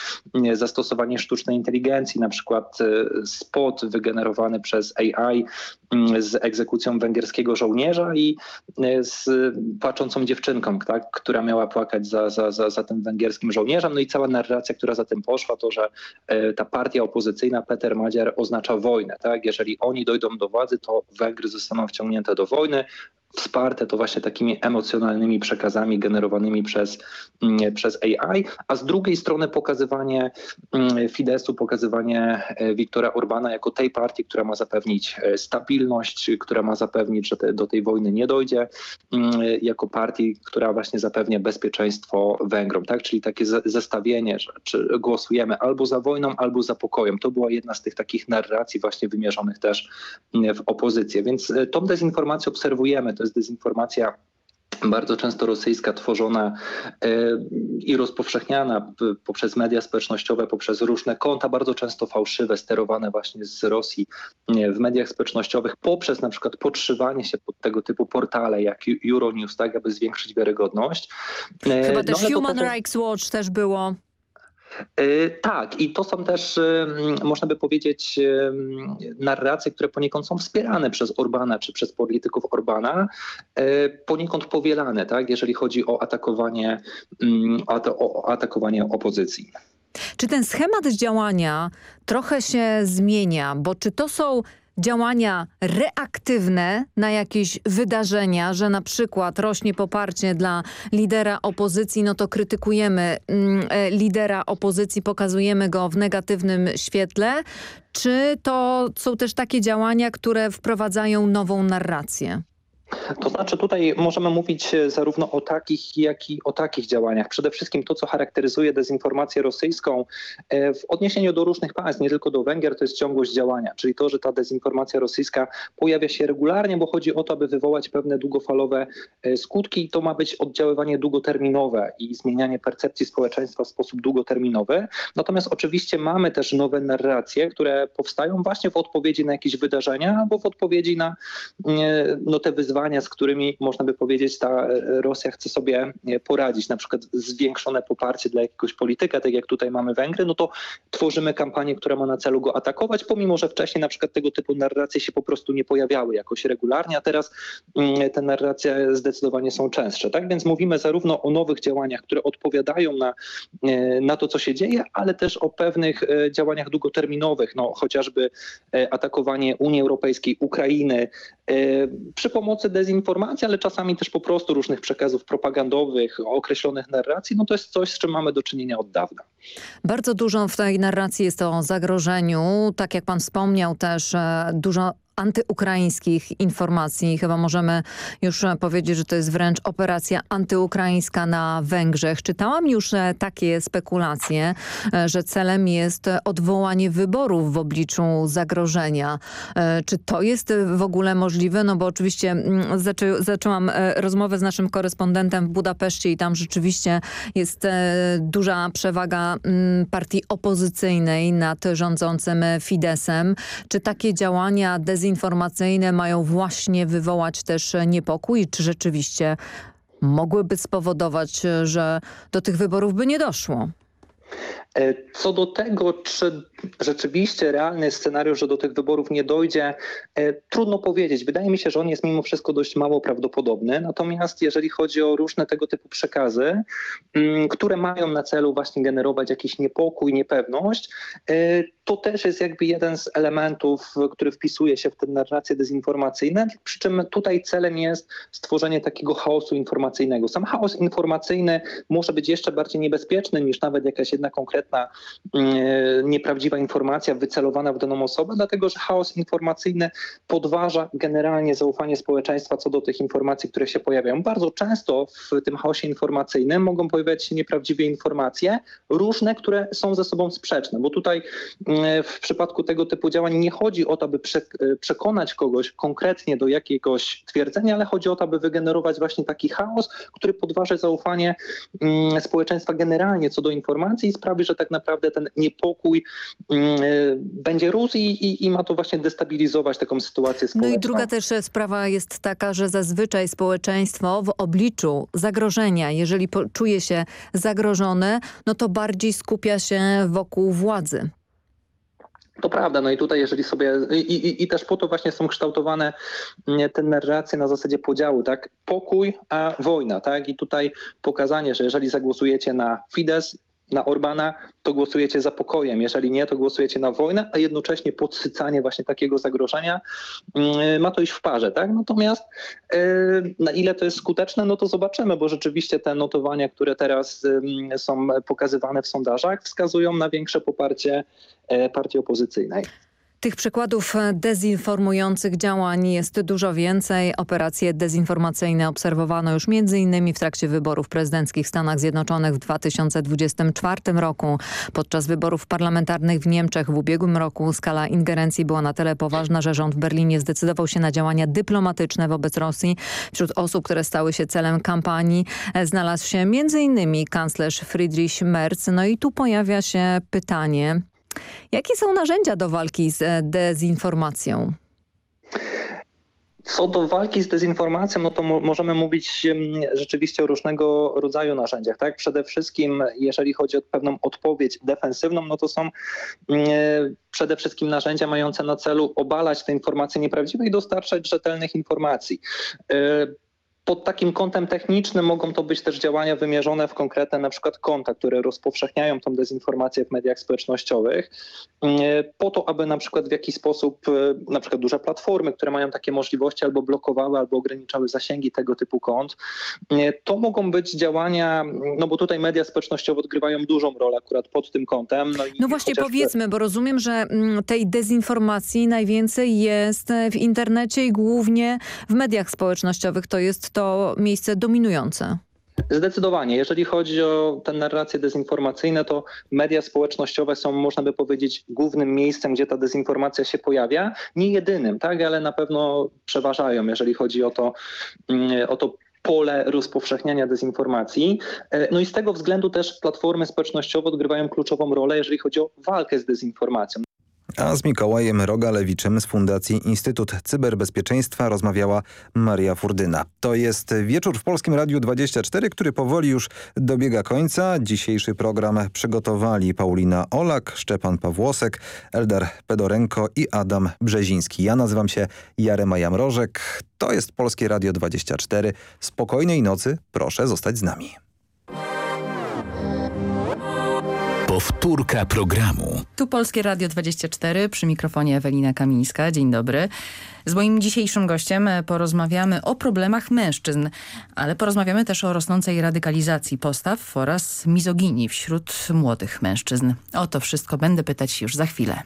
Zastosowanie sztucznej inteligencji, na przykład e, spot wygenerowany przez AI mm, z egzekucją węgierskiego żołnierza i e, z płaczącą dziewczynką, tak? która miała płakać za, za, za, za tym węgierskim żołnierzem. No i cała narracja, która za tym poszła, to, że e, ta partia opozycyjna, Peter Madziar, oznacza wojnę. Tak? Jeżeli oni dojdą do władzy, to Węgry zostaną wciągnięte do wojny wsparte to właśnie takimi emocjonalnymi przekazami generowanymi przez, mm, przez AI, a z drugiej strony pokazywanie mm, Fidesu, pokazywanie e, Wiktora Orbana jako tej partii, która ma zapewnić e, stabilność, która ma zapewnić, że te, do tej wojny nie dojdzie, mm, jako partii, która właśnie zapewnia bezpieczeństwo Węgrom, tak? czyli takie zestawienie, że czy głosujemy albo za wojną, albo za pokojem. To była jedna z tych takich narracji właśnie wymierzonych też w opozycję, więc e, tą dezinformację obserwujemy, to jest dezinformacja bardzo często rosyjska, tworzona e, i rozpowszechniana poprzez media społecznościowe, poprzez różne konta, bardzo często fałszywe, sterowane właśnie z Rosji w mediach społecznościowych, poprzez na przykład podszywanie się pod tego typu portale jak Euronews, tak, aby zwiększyć wiarygodność. E, Chyba też no, Human Rights Watch też było tak, i to są też, e, można by powiedzieć, e, narracje, które poniekąd są wspierane przez Orbana czy przez polityków Orbana, poniekąd powielane, tak, jeżeli chodzi o atakowanie, o atakowanie opozycji. Czy ten schemat działania trochę się zmienia? Bo czy to są działania reaktywne na jakieś wydarzenia, że na przykład rośnie poparcie dla lidera opozycji, no to krytykujemy mm, e, lidera opozycji, pokazujemy go w negatywnym świetle, czy to są też takie działania, które wprowadzają nową narrację? To znaczy tutaj możemy mówić e, zarówno o takich, jak i o takich działaniach. Przede wszystkim to, co charakteryzuje dezinformację rosyjską e, w odniesieniu do różnych państw, nie tylko do Węgier, to jest ciągłość działania, czyli to, że ta dezinformacja rosyjska pojawia się regularnie, bo chodzi o to, aby wywołać pewne długofalowe e, skutki i to ma być oddziaływanie długoterminowe i zmienianie percepcji społeczeństwa w sposób długoterminowy. Natomiast oczywiście mamy też nowe narracje, które powstają właśnie w odpowiedzi na jakieś wydarzenia albo w odpowiedzi na no, te wyzwania, wyzwania, z którymi można by powiedzieć ta e, Rosja chce sobie e, poradzić, na przykład zwiększone poparcie dla jakiegoś polityka, tak jak tutaj mamy Węgry, no to tworzymy kampanię, która ma na celu go atakować, pomimo, że wcześniej na przykład tego typu narracje się po prostu nie pojawiały jakoś regularnie, a teraz mm, te narracje zdecydowanie są częstsze. Tak więc mówimy zarówno o nowych działaniach, które odpowiadają na, e, na to, co się dzieje, ale też o pewnych działaniach długoterminowych, no chociażby atakowanie Unii Europejskiej, Ukrainy przy pomocy dezinformacji, ale czasami też po prostu różnych przekazów propagandowych, określonych narracji, no to jest coś, z czym mamy do czynienia od dawna. Bardzo dużo w tej narracji jest o zagrożeniu. Tak jak pan wspomniał też, e, dużo antyukraińskich informacji. Chyba możemy już powiedzieć, że to jest wręcz operacja antyukraińska na Węgrzech. Czytałam już e, takie spekulacje, e, że celem jest odwołanie wyborów w obliczu zagrożenia. E, czy to jest w ogóle możliwe? No bo oczywiście mm, zaczę zaczęłam rozmowę z naszym korespondentem w Budapeszcie i tam rzeczywiście jest duża przewaga mm, partii opozycyjnej nad rządzącym Fidesem. Czy takie działania dezinformacyjne informacyjne mają właśnie wywołać też niepokój? Czy rzeczywiście mogłyby spowodować, że do tych wyborów by nie doszło? E, co do tego, czy rzeczywiście realny scenariusz, że do tych wyborów nie dojdzie, e, trudno powiedzieć. Wydaje mi się, że on jest mimo wszystko dość mało prawdopodobny. Natomiast jeżeli chodzi o różne tego typu przekazy, mm, które mają na celu właśnie generować jakiś niepokój, niepewność, e, to też jest jakby jeden z elementów, który wpisuje się w tę narrację dezinformacyjną, przy czym tutaj celem jest stworzenie takiego chaosu informacyjnego. Sam chaos informacyjny może być jeszcze bardziej niebezpieczny niż nawet jakaś jedna konkretna mm, nieprawdziwa informacja wycelowana w daną osobę, dlatego że chaos informacyjny podważa generalnie zaufanie społeczeństwa co do tych informacji, które się pojawiają. Bardzo często w tym chaosie informacyjnym mogą pojawiać się nieprawdziwe informacje, różne, które są ze sobą sprzeczne, bo tutaj mm, w przypadku tego typu działań nie chodzi o to, aby przekonać kogoś konkretnie do jakiegoś twierdzenia, ale chodzi o to, aby wygenerować właśnie taki chaos, który podważy zaufanie mm, społeczeństwa generalnie co do informacji i sprawi, że tak naprawdę ten niepokój będzie rósł i, i, i ma to właśnie destabilizować taką sytuację społeczną. No i druga też sprawa jest taka, że zazwyczaj społeczeństwo w obliczu zagrożenia, jeżeli czuje się zagrożone, no to bardziej skupia się wokół władzy. To prawda, no i tutaj jeżeli sobie, i, i, i, też po to właśnie są kształtowane mm, te narracje na zasadzie podziału, tak? Pokój, a wojna, tak? I tutaj pokazanie, że jeżeli zagłosujecie na Fidesz, na Orbana, to głosujecie za pokojem. Jeżeli nie, to głosujecie na wojnę, a jednocześnie podsycanie właśnie takiego zagrożenia mm, ma to iść w parze. Tak? Natomiast e, na ile to jest skuteczne, no to zobaczymy, bo rzeczywiście te notowania, które teraz są pokazywane w sondażach, wskazują na większe poparcie e, partii opozycyjnej. Tych przykładów dezinformujących działań jest dużo więcej. Operacje dezinformacyjne obserwowano już m.in. w trakcie wyborów prezydenckich w Stanach Zjednoczonych w 2024 roku. Podczas wyborów parlamentarnych w Niemczech w ubiegłym roku skala ingerencji była na tyle poważna, że rząd w Berlinie zdecydował się na działania dyplomatyczne wobec Rosji. Wśród osób, które stały się celem kampanii znalazł się m.in. kanclerz Friedrich Merz. No i tu pojawia się pytanie, Jakie są narzędzia do walki z e, dezinformacją? Co do walki z dezinformacją, no to mo możemy mówić rzeczywiście o różnego rodzaju narzędziach. Tak? Przede wszystkim, jeżeli chodzi o pewną odpowiedź defensywną, no to są przede wszystkim narzędzia mające na celu obalać te informacje nieprawdziwe i dostarczać rzetelnych informacji. E, pod takim kątem technicznym mogą to być też działania wymierzone w konkretne na przykład konta, które rozpowszechniają tą dezinformację w mediach społecznościowych, mm, po to, aby na przykład w jakiś sposób, e, na przykład duże platformy, które mają takie możliwości albo blokowały, albo ograniczały zasięgi tego typu kont. Mm, to mogą być działania, no bo tutaj media społecznościowe odgrywają dużą rolę akurat pod tym kątem. No, no właśnie chociażby... powiedzmy, bo rozumiem, że mm, tej dezinformacji najwięcej jest w internecie i głównie w mediach społecznościowych. To jest to miejsce dominujące. Zdecydowanie. Jeżeli chodzi o te narracje dezinformacyjne, to media społecznościowe są, można by powiedzieć, głównym miejscem, gdzie ta dezinformacja się pojawia. Nie jedynym, tak, ale na pewno przeważają, jeżeli chodzi o to, mm, o to pole rozpowszechniania dezinformacji. E, no i z tego względu też platformy społecznościowe odgrywają kluczową rolę, jeżeli chodzi o walkę z dezinformacją. A z Mikołajem Rogalewiczem z Fundacji Instytut Cyberbezpieczeństwa rozmawiała Maria Furdyna. To jest wieczór w Polskim Radiu 24, który powoli już dobiega końca. Dzisiejszy program przygotowali Paulina Olak, Szczepan Pawłosek, Eldar Pedorenko i Adam Brzeziński. Ja nazywam się Jarema Jamrożek. To jest Polskie Radio 24. Spokojnej nocy. Proszę zostać z nami. Powtórka programu. Tu Polskie Radio 24, przy mikrofonie Ewelina Kamińska. Dzień dobry. Z moim dzisiejszym gościem porozmawiamy o problemach mężczyzn, ale porozmawiamy też o rosnącej radykalizacji postaw oraz mizoginii wśród młodych mężczyzn. O to wszystko będę pytać już za chwilę.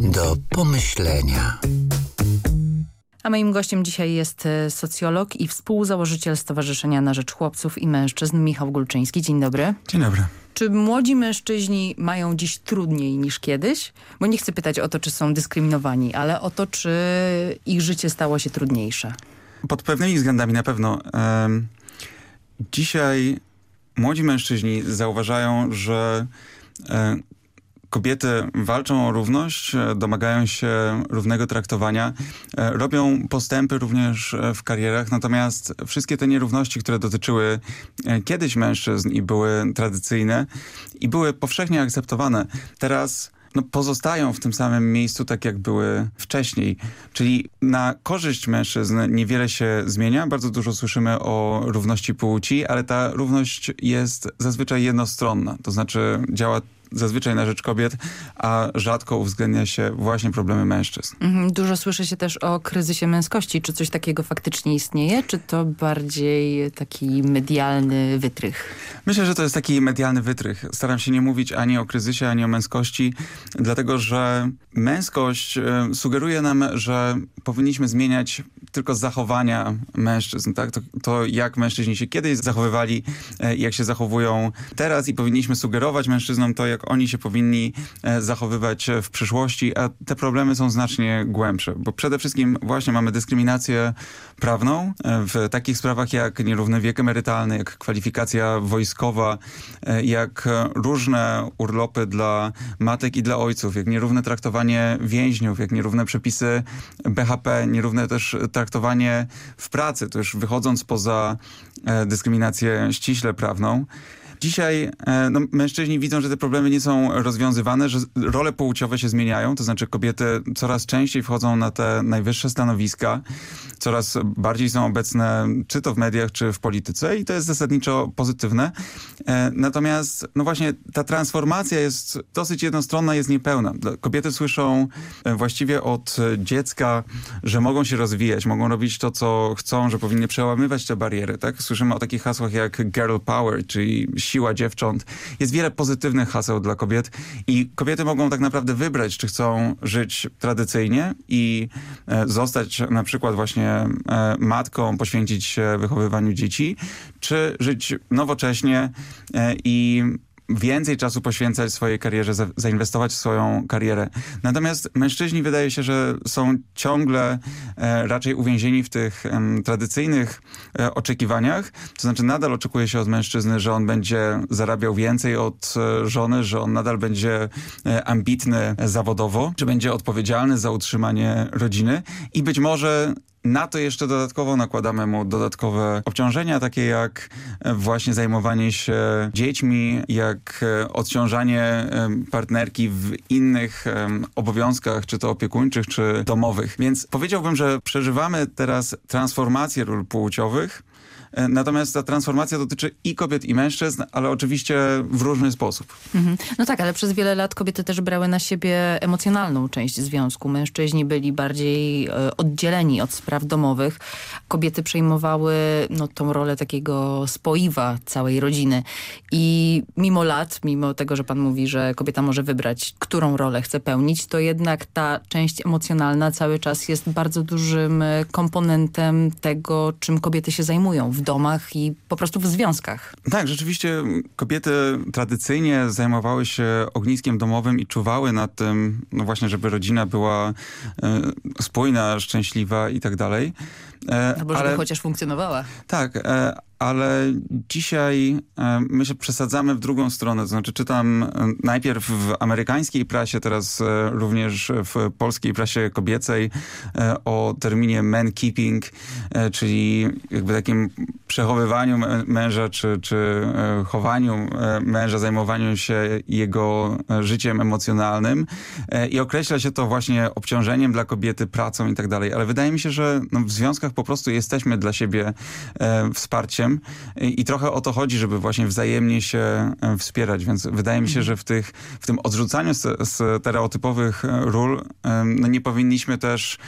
Do pomyślenia. A moim gościem dzisiaj jest e, socjolog i współzałożyciel Stowarzyszenia na Rzecz Chłopców i Mężczyzn Michał Gulczyński. Dzień dobry. Dzień dobry. Czy młodzi mężczyźni mają dziś trudniej niż kiedyś? Bo nie chcę pytać o to, czy są dyskryminowani, ale o to, czy ich życie stało się trudniejsze. Pod pewnymi względami na pewno. Dzisiaj młodzi mężczyźni zauważają, że kobiety walczą o równość, e, domagają się równego traktowania, e, robią postępy również e, w karierach, natomiast wszystkie te nierówności, które dotyczyły kiedyś mężczyzn i były tradycyjne i były powszechnie akceptowane, teraz no, pozostają w tym samym miejscu, tak jak były wcześniej. Czyli na korzyść mężczyzn niewiele się zmienia. Bardzo dużo słyszymy o równości płci, ale ta równość jest zazwyczaj jednostronna. To znaczy działa zazwyczaj na rzecz kobiet, a rzadko uwzględnia się właśnie problemy mężczyzn. Mhm, dużo słyszy się też o kryzysie męskości. Czy coś takiego faktycznie istnieje, czy to bardziej taki medialny wytrych? Myślę, że to jest taki medialny wytrych. Staram się nie mówić ani o kryzysie, ani o męskości, dlatego że męskość e, sugeruje nam, że powinniśmy zmieniać tylko zachowania mężczyzn, tak? To, to jak mężczyźni się kiedyś zachowywali, e, jak się zachowują teraz i powinniśmy sugerować mężczyznom to, jak oni się powinni e, zachowywać w przyszłości, a te problemy są znacznie głębsze, bo przede wszystkim właśnie mamy dyskryminację prawną w takich sprawach jak nierówny wiek emerytalny, jak kwalifikacja wojskowa, jak różne urlopy dla matek i dla ojców, jak nierówne traktowanie więźniów, jak nierówne przepisy BHP, nierówne też traktowanie w pracy, to już wychodząc poza e, dyskryminację ściśle prawną. Dzisiaj e, no, mężczyźni widzą, że te problemy nie są rozwiązywane, że role płciowe się zmieniają, to znaczy kobiety coraz częściej wchodzą na te najwyższe stanowiska, coraz bardziej są obecne czy to w mediach, czy w polityce i to jest zasadniczo pozytywne. E, natomiast no właśnie ta transformacja jest dosyć jednostronna, jest niepełna. Kobiety słyszą e, właściwie od dziecka, że mogą się rozwijać, mogą robić to, co chcą, że powinny przełamywać te bariery. Tak? Słyszymy o takich hasłach jak girl power, czyli siła dziewcząt. Jest wiele pozytywnych haseł dla kobiet i kobiety mogą tak naprawdę wybrać, czy chcą żyć tradycyjnie i e, zostać na przykład właśnie e, matką, poświęcić się wychowywaniu dzieci, czy żyć nowocześnie e, i więcej czasu poświęcać swojej karierze, za, zainwestować w swoją karierę. Natomiast mężczyźni wydaje się, że są ciągle e, raczej uwięzieni w tych e, tradycyjnych e, oczekiwaniach. To znaczy nadal oczekuje się od mężczyzny, że on będzie zarabiał więcej od e, żony, że on nadal będzie e, ambitny zawodowo, że będzie odpowiedzialny za utrzymanie rodziny i być może na to jeszcze dodatkowo nakładamy mu dodatkowe obciążenia, takie jak e, właśnie zajmowanie się dziećmi, jak e, odciążanie partnerki w innych obowiązkach, czy to opiekuńczych, czy domowych. Więc powiedziałbym, że przeżywamy teraz transformację ról płciowych, natomiast ta transformacja dotyczy i kobiet, i mężczyzn, ale oczywiście w różny sposób. Mhm. No tak, ale przez wiele lat kobiety też brały na siebie emocjonalną część związku. Mężczyźni byli bardziej e, oddzieleni od spraw domowych. Kobiety przejmowały no, tą rolę takiego spoiwa całej rodziny. I mimo lat, mimo tego, że pan mówi, że kobieta może wybrać, którą rolę chce pełnić, to jednak ta część emocjonalna cały czas jest bardzo dużym e, komponentem tego, czym kobiety się zajmują w domach i po prostu w związkach. Tak, rzeczywiście kobiety tradycyjnie zajmowały się ogniskiem domowym i czuwały nad tym, no właśnie, żeby rodzina była y, spójna, szczęśliwa i tak dalej. E, Albo żeby ale, chociaż funkcjonowała. Tak, e, ale dzisiaj e, my się przesadzamy w drugą stronę. To znaczy czytam e, najpierw w amerykańskiej prasie, teraz e, również w polskiej prasie kobiecej o terminie man keeping, czyli jakby takim przechowywaniu męża, czy, czy chowaniu męża, zajmowaniu się jego życiem emocjonalnym i określa się to właśnie obciążeniem dla kobiety, pracą i tak dalej. Ale wydaje mi się, że no, w związkach po prostu jesteśmy dla siebie wsparciem i trochę o to chodzi, żeby właśnie wzajemnie się e, wspierać, więc wydaje mi się, że w, tych, w tym odrzucaniu stereotypowych e, ról e, no nie powinniśmy też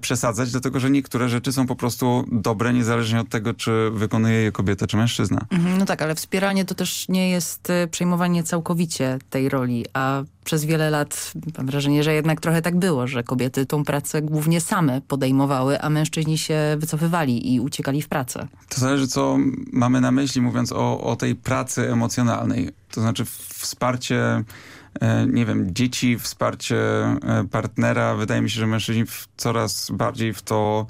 przesadzać, dlatego że niektóre rzeczy są po prostu dobre, niezależnie od tego, czy wykonuje je kobieta, czy mężczyzna. Mhm, no tak, ale wspieranie to też nie jest przejmowanie całkowicie tej roli, a przez wiele lat mam wrażenie, że jednak trochę tak było, że kobiety tą pracę głównie same podejmowały, a mężczyźni się wycofywali i uciekali w pracę. To zależy, co mamy na myśli, mówiąc o, o tej pracy emocjonalnej. To znaczy wsparcie e, nie wiem, dzieci, wsparcie e, partnera. Wydaje mi się, że mężczyźni coraz bardziej w to,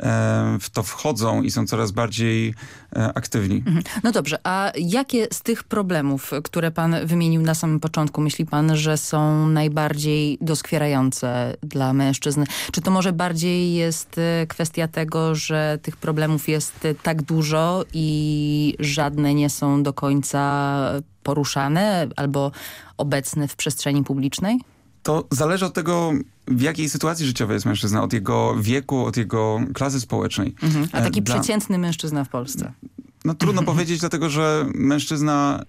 e, w to wchodzą i są coraz bardziej aktywni. Mhm. No dobrze, a jakie z tych problemów, które pan wymienił na samym początku, myśli pan, że są najbardziej doskwierające dla mężczyzn? Czy to może bardziej jest kwestia tego, że tych problemów jest tak dużo i żadne nie są do końca poruszane albo obecne w przestrzeni publicznej? To zależy od tego, w jakiej sytuacji życiowej jest mężczyzna, od jego wieku, od jego klasy społecznej. Mhm. A taki e, Dla... przeciętny mężczyzna w Polsce? No trudno powiedzieć, dlatego że mężczyzna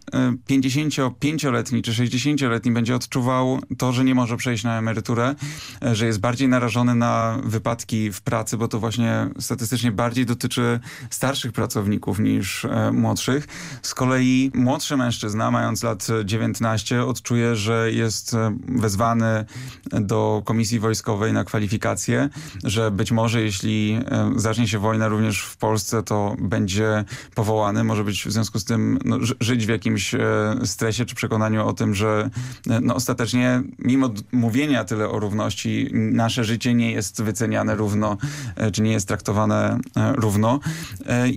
55-letni czy 60-letni będzie odczuwał to, że nie może przejść na emeryturę, że jest bardziej narażony na wypadki w pracy, bo to właśnie statystycznie bardziej dotyczy starszych pracowników niż młodszych. Z kolei młodszy mężczyzna, mając lat 19, odczuje, że jest wezwany do komisji wojskowej na kwalifikacje, że być może jeśli zacznie się wojna również w Polsce, to będzie powołany, może być w związku z tym no, żyć w jakimś e, stresie czy przekonaniu o tym, że e, no, ostatecznie mimo mówienia tyle o równości, nasze życie nie jest wyceniane równo, e, czy nie jest traktowane równo.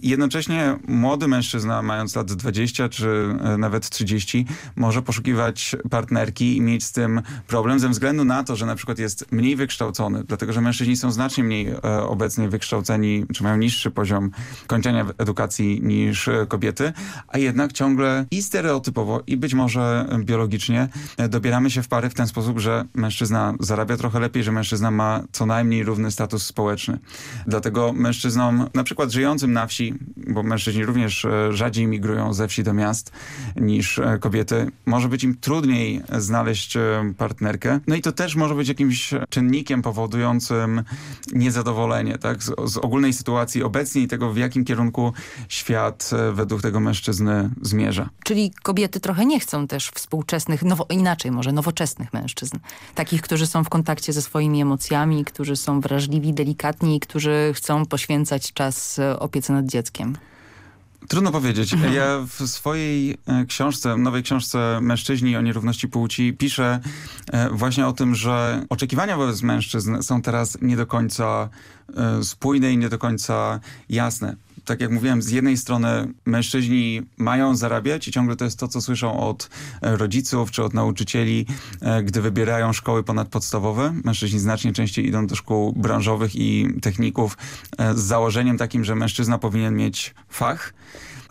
Jednocześnie młody mężczyzna, mając lat 20 czy nawet 30, może poszukiwać partnerki i mieć z tym problem ze względu na to, że na przykład jest mniej wykształcony, dlatego że mężczyźni są znacznie mniej obecnie wykształceni, czy mają niższy poziom kończenia edukacji niż kobiety, a jednak ciągle i stereotypowo, i być może biologicznie dobieramy się w pary w ten sposób, że mężczyzna zarabia trochę lepiej, że mężczyzna ma co najmniej równy status społeczny. Dlatego mężczyznom, na przykład żyjącym na wsi, bo mężczyźni również e, rzadziej migrują ze wsi do miast niż e, kobiety, może być im trudniej znaleźć e, partnerkę. No i to też może być jakimś czynnikiem powodującym niezadowolenie tak? z, z ogólnej sytuacji obecnej i tego, w jakim kierunku świat według tego mężczyzny zmierza. Czyli kobiety trochę nie chcą też współczesnych, nowo, inaczej może, nowoczesnych mężczyzn. Takich, którzy są w kontakcie ze swoimi emocjami, którzy są wrażliwi, delikatni i którzy chcą poświęcać czas e, opiece nad dzieckiem. Trudno powiedzieć. Ja w swojej e, książce, nowej książce Mężczyźni o nierówności płci piszę e, właśnie o tym, że oczekiwania wobec mężczyzn są teraz nie do końca spójne i nie do końca jasne tak jak mówiłem, z jednej strony mężczyźni mają zarabiać i ciągle to jest to, co słyszą od e, rodziców czy od nauczycieli, e, gdy wybierają szkoły ponadpodstawowe. Mężczyźni znacznie częściej idą do szkół branżowych i techników e, z założeniem takim, że mężczyzna powinien mieć fach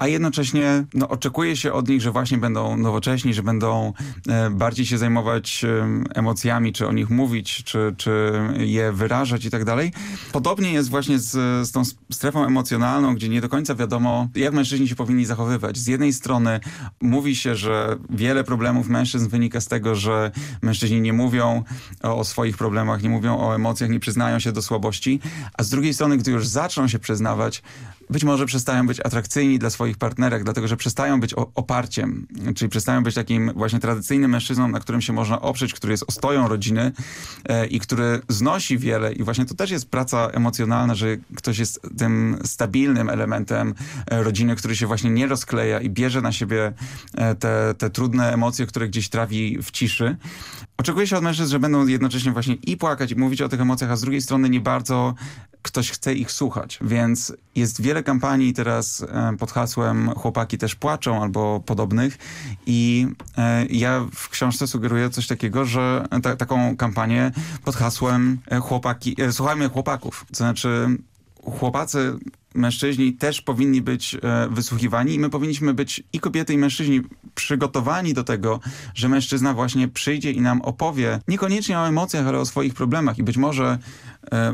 a jednocześnie no, oczekuje się od nich, że właśnie będą nowocześni, że będą e, bardziej się zajmować e, emocjami, czy o nich mówić, czy, czy je wyrażać i tak dalej. Podobnie jest właśnie z, z tą strefą emocjonalną, gdzie nie do końca wiadomo, jak mężczyźni się powinni zachowywać. Z jednej strony mówi się, że wiele problemów mężczyzn wynika z tego, że mężczyźni nie mówią o, o swoich problemach, nie mówią o emocjach, nie przyznają się do słabości, a z drugiej strony, gdy już zaczną się przyznawać, być może przestają być atrakcyjni dla swoich partnerek, dlatego że przestają być oparciem, czyli przestają być takim właśnie tradycyjnym mężczyzną, na którym się można oprzeć, który jest ostoją rodziny e, i który znosi wiele i właśnie to też jest praca emocjonalna, że ktoś jest tym stabilnym elementem e, rodziny, który się właśnie nie rozkleja i bierze na siebie e, te, te trudne emocje, które gdzieś trawi w ciszy. Oczekuje się od mężczyzn, że będą jednocześnie właśnie i płakać, i mówić o tych emocjach, a z drugiej strony nie bardzo ktoś chce ich słuchać. Więc jest wiele kampanii teraz e, pod hasłem chłopaki też płaczą albo podobnych i e, ja w książce sugeruję coś takiego, że ta, taką kampanię pod hasłem e, chłopaki, słuchajmy chłopaków. To znaczy chłopacy mężczyźni też powinni być e, wysłuchiwani i my powinniśmy być i kobiety i mężczyźni przygotowani do tego, że mężczyzna właśnie przyjdzie i nam opowie. Niekoniecznie o emocjach, ale o swoich problemach. I być może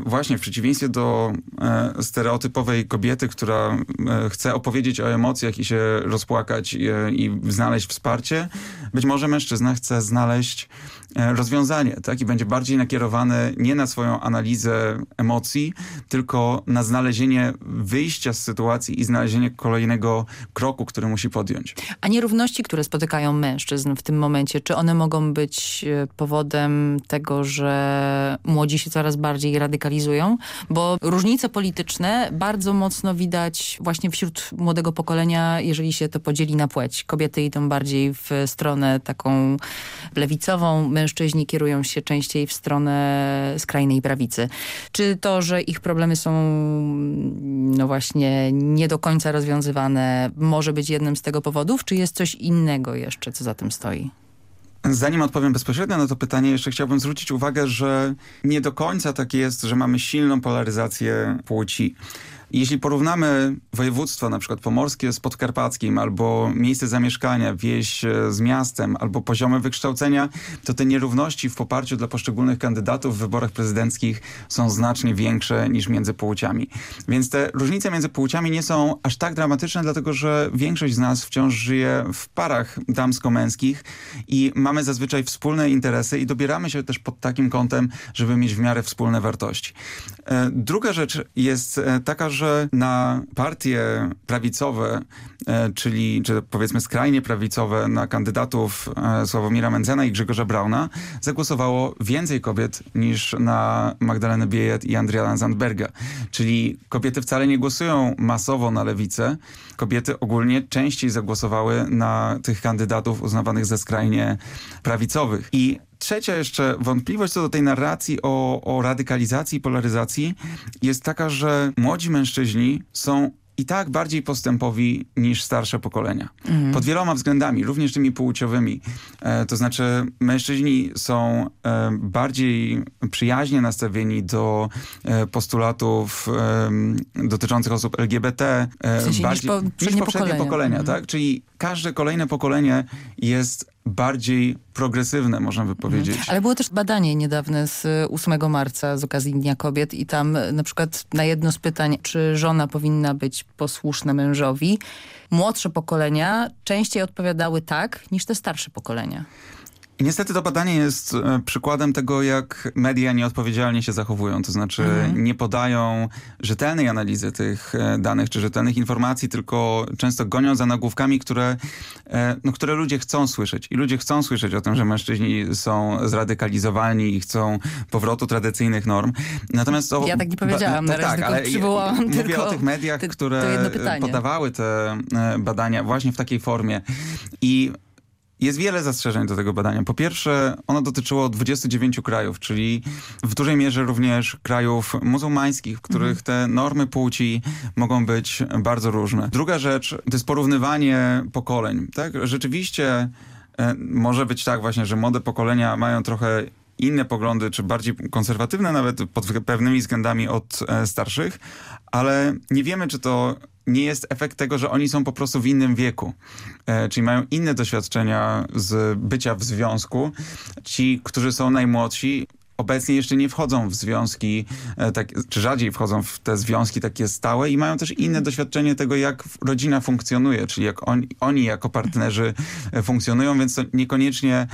właśnie w przeciwieństwie do e, stereotypowej kobiety, która e, chce opowiedzieć o emocjach i się rozpłakać i, e, znaleźć wsparcie, być może mężczyzna chce znaleźć e, rozwiązanie, tak? I będzie bardziej nakierowany nie na swoją analizę emocji, tylko na znalezienie wyjścia z sytuacji i znalezienie kolejnego kroku, który musi podjąć. A nierówności, które spotykają mężczyzn w tym momencie, czy one mogą być e, powodem tego, że młodzi się coraz bardziej radykalizują? Bo różnice polityczne bardzo mocno widać właśnie wśród młodego pokolenia, jeżeli się to podzieli na płeć. Kobiety idą bardziej w stronę taką lewicową, mężczyźni kierują się częściej w stronę skrajnej prawicy. Czy to, że ich problemy są no właśnie nie do końca rozwiązywane może być jednym z tego powodów, czy jest coś innego jeszcze, co za tym stoi? Zanim odpowiem bezpośrednio na to pytanie, jeszcze chciałbym zwrócić uwagę, że nie do końca tak jest, że mamy silną polaryzację płci. Jeśli porównamy województwa, na przykład pomorskie z podkarpackim, albo miejsce zamieszkania, wieś e, z miastem, albo poziomy wykształcenia, to te nierówności w poparciu dla poszczególnych kandydatów w wyborach prezydenckich są znacznie większe niż między płciami. Więc te różnice między płciami nie są aż tak dramatyczne, dlatego że większość z nas wciąż żyje w parach damsko-męskich i mamy zazwyczaj wspólne interesy i dobieramy się też pod takim kątem, żeby mieć w miarę wspólne wartości. E, druga rzecz jest e, taka, że na partie prawicowe, e, czyli czy powiedzmy skrajnie prawicowe, na kandydatów Sławomira Menzena i Grzegorza Brauna zagłosowało więcej kobiet niż na Magdalenę Biejet i Andriana Zandberga. Czyli kobiety wcale nie głosują masowo na lewicę. Kobiety ogólnie częściej zagłosowały na tych kandydatów uznawanych za skrajnie prawicowych. I Trzecia jeszcze wątpliwość co do tej narracji o, o radykalizacji i polaryzacji jest taka, że młodzi mężczyźni są i tak bardziej postępowi niż starsze pokolenia. Mhm. Pod wieloma względami, również tymi płciowymi. E, to znaczy mężczyźni są e, bardziej przyjaźnie nastawieni do e, postulatów e, dotyczących osób LGBT. E, w sensie bardziej, niż, po, niż poprzednie pokolenia. pokolenia. Mhm. tak? Czyli każde kolejne pokolenie jest bardziej progresywne, można by powiedzieć. Mhm. Ale było też badanie niedawne z 8 marca z okazji Dnia Kobiet i tam e, na przykład na jedno z pytań, czy żona powinna być posłuszna mężowi, młodsze pokolenia częściej odpowiadały tak niż te starsze pokolenia. I niestety to badanie jest e, przykładem tego, jak media nieodpowiedzialnie się zachowują. To znaczy mhm. nie podają rzetelnej analizy tych e, danych czy rzetelnych informacji, tylko często gonią za nagłówkami, które, e, no, które ludzie chcą słyszeć. I ludzie chcą słyszeć o tym, że mężczyźni są zradykalizowani i chcą powrotu tradycyjnych norm. Natomiast to, ja tak nie powiedziałam, no, na razie tak, ale przywołałam mówię tylko o tych mediach, które podawały te badania właśnie w takiej formie. I jest wiele zastrzeżeń do tego badania. Po pierwsze, ono dotyczyło 29 krajów, czyli w dużej mierze również krajów muzułmańskich, w których te normy płci mogą być bardzo różne. Druga rzecz to jest porównywanie pokoleń. Tak? Rzeczywiście e, może być tak właśnie, że młode pokolenia mają trochę inne poglądy, czy bardziej konserwatywne nawet pod pewnymi względami od e, starszych, ale nie wiemy, czy to nie jest efekt tego, że oni są po prostu w innym wieku. E, czyli mają inne doświadczenia z bycia w związku. Ci, którzy są najmłodsi, obecnie jeszcze nie wchodzą w związki, e, tak, czy rzadziej wchodzą w te związki takie stałe i mają też inne doświadczenie tego, jak rodzina funkcjonuje, czyli jak on, oni jako partnerzy e, funkcjonują, więc to niekoniecznie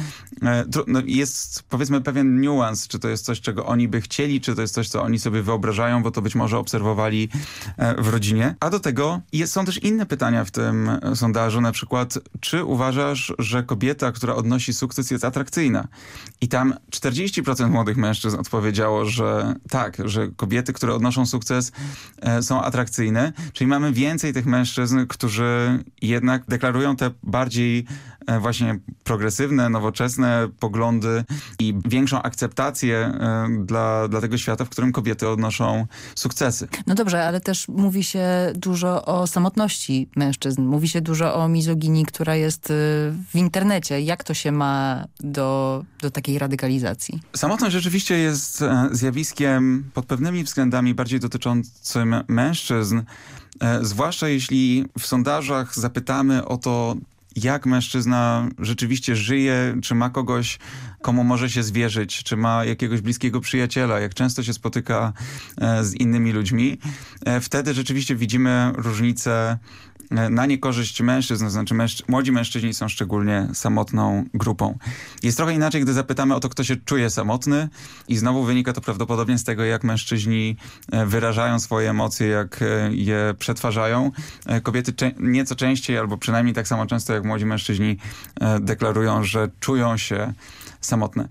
e, no jest powiedzmy pewien niuans, czy to jest coś, czego oni by chcieli, czy to jest coś, co oni sobie wyobrażają, bo to być może obserwowali w rodzinie. A do tego jest, są też inne pytania w tym sondażu, na przykład, czy uważasz, że kobieta, która odnosi sukces jest atrakcyjna? I tam 40% młodych młodych mężczyzn odpowiedziało, że tak, że kobiety, które odnoszą sukces e, są atrakcyjne. Czyli mamy więcej tych mężczyzn, którzy jednak deklarują te bardziej właśnie progresywne, nowoczesne poglądy i większą akceptację e, dla, dla tego świata, w którym kobiety odnoszą sukcesy. No dobrze, ale też mówi się dużo o samotności mężczyzn. Mówi się dużo o mizoginii, która jest e, w internecie. Jak to się ma do, do takiej radykalizacji? Samotność rzeczywiście jest zjawiskiem pod pewnymi względami bardziej dotyczącym mężczyzn, zwłaszcza jeśli w sondażach zapytamy o to, jak mężczyzna rzeczywiście żyje, czy ma kogoś, komu może się zwierzyć, czy ma jakiegoś bliskiego przyjaciela, jak często się spotyka e, z innymi ludźmi. E, wtedy rzeczywiście widzimy różnicę E, na niekorzyść mężczyzn, znaczy młodzi mężczyźni są szczególnie samotną grupą. Jest trochę inaczej, gdy zapytamy o to, kto się czuje samotny i znowu wynika to prawdopodobnie z tego, jak mężczyźni e, wyrażają swoje emocje, jak e, je przetwarzają. Kobiety nieco częściej, albo przynajmniej tak samo często jak młodzi mężczyźni deklarują, że czują się samotne.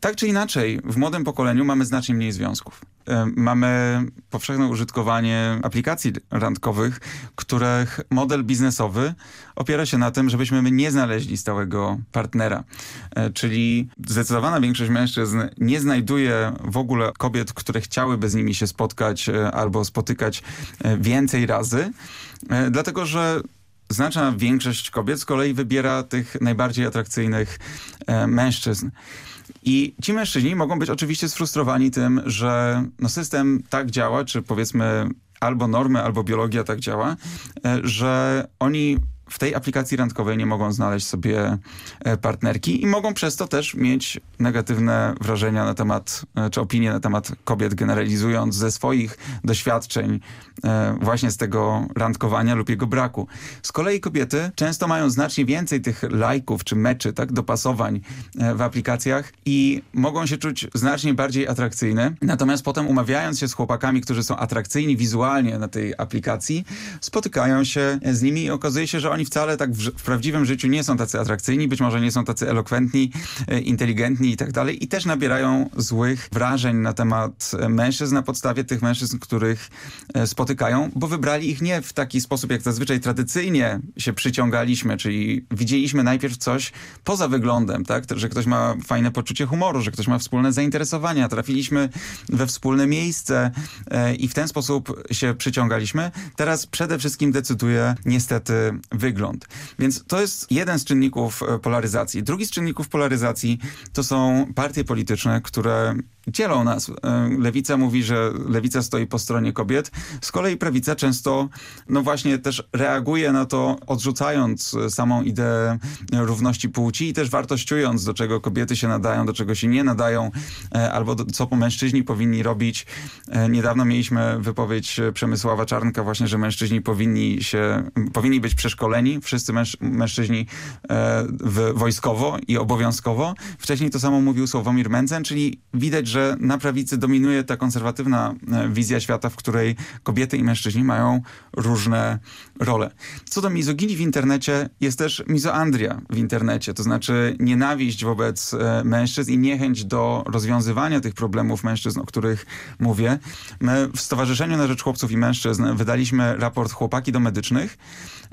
Tak czy inaczej, w młodym pokoleniu mamy znacznie mniej związków. E, mamy powszechne użytkowanie aplikacji randkowych, których model biznesowy opiera się na tym, żebyśmy my nie znaleźli stałego partnera. E, czyli zdecydowana większość mężczyzn nie znajduje w ogóle kobiet, które chciałyby z nimi się spotkać e, albo spotykać więcej razy, dlatego że znaczna większość kobiet z kolei wybiera tych najbardziej atrakcyjnych mężczyzn. I ci mężczyźni mogą być oczywiście sfrustrowani tym, że no system tak działa, czy powiedzmy albo normy, albo biologia tak działa, e, że oni w tej aplikacji randkowej nie mogą znaleźć sobie e, partnerki i mogą przez to też mieć negatywne wrażenia na temat, e, czy opinie na temat kobiet, generalizując ze swoich doświadczeń e, właśnie z tego randkowania lub jego braku. Z kolei kobiety często mają znacznie więcej tych lajków czy meczy, tak, dopasowań w aplikacjach i mogą się czuć znacznie bardziej atrakcyjne. Natomiast potem umawiając się z chłopakami, którzy są atrakcyjni wizualnie na tej aplikacji, spotykają się z nimi i okazuje się, że oni wcale tak w, w, prawdziwym życiu nie są tacy atrakcyjni, być może nie są tacy elokwentni, e, inteligentni i tak dalej i też nabierają złych wrażeń na temat e, mężczyzn na podstawie tych mężczyzn, których e, spotykają, bo wybrali ich nie w taki sposób, jak zazwyczaj tradycyjnie się przyciągaliśmy, czyli widzieliśmy najpierw coś poza wyglądem, tak, że ktoś ma fajne poczucie humoru, że ktoś ma wspólne zainteresowania, trafiliśmy we wspólne miejsce i w ten sposób się przyciągaliśmy. Teraz przede wszystkim decyduje niestety wygląd wygląd. Więc to jest jeden z czynników e, polaryzacji. Drugi z czynników polaryzacji to są partie polityczne, które dzielą nas. E, lewica mówi, że lewica stoi po stronie kobiet. Z kolei prawica często, no właśnie też reaguje na to, odrzucając samą ideę równości płci i też wartościując, do czego kobiety się nadają, do czego się nie nadają, e, albo do, co mężczyźni powinni robić. E, niedawno mieliśmy wypowiedź Przemysława Czarnka właśnie, że mężczyźni powinni się, powinni być przeszkoleni, wszyscy męż, mężczyźni w, wojskowo i obowiązkowo. Wcześniej to samo mówił Sławomir Mencen, czyli widać, że na prawicy dominuje ta konserwatywna e, wizja świata, w której kobiety i mężczyźni mają różne role. Co do mizoginii w internecie, jest też mizoandria w internecie, to znaczy nienawiść wobec e, mężczyzn i niechęć do rozwiązywania tych problemów mężczyzn, o których mówię. My w Stowarzyszeniu na Rzecz Chłopców i Mężczyzn wydaliśmy raport Chłopaki do Medycznych,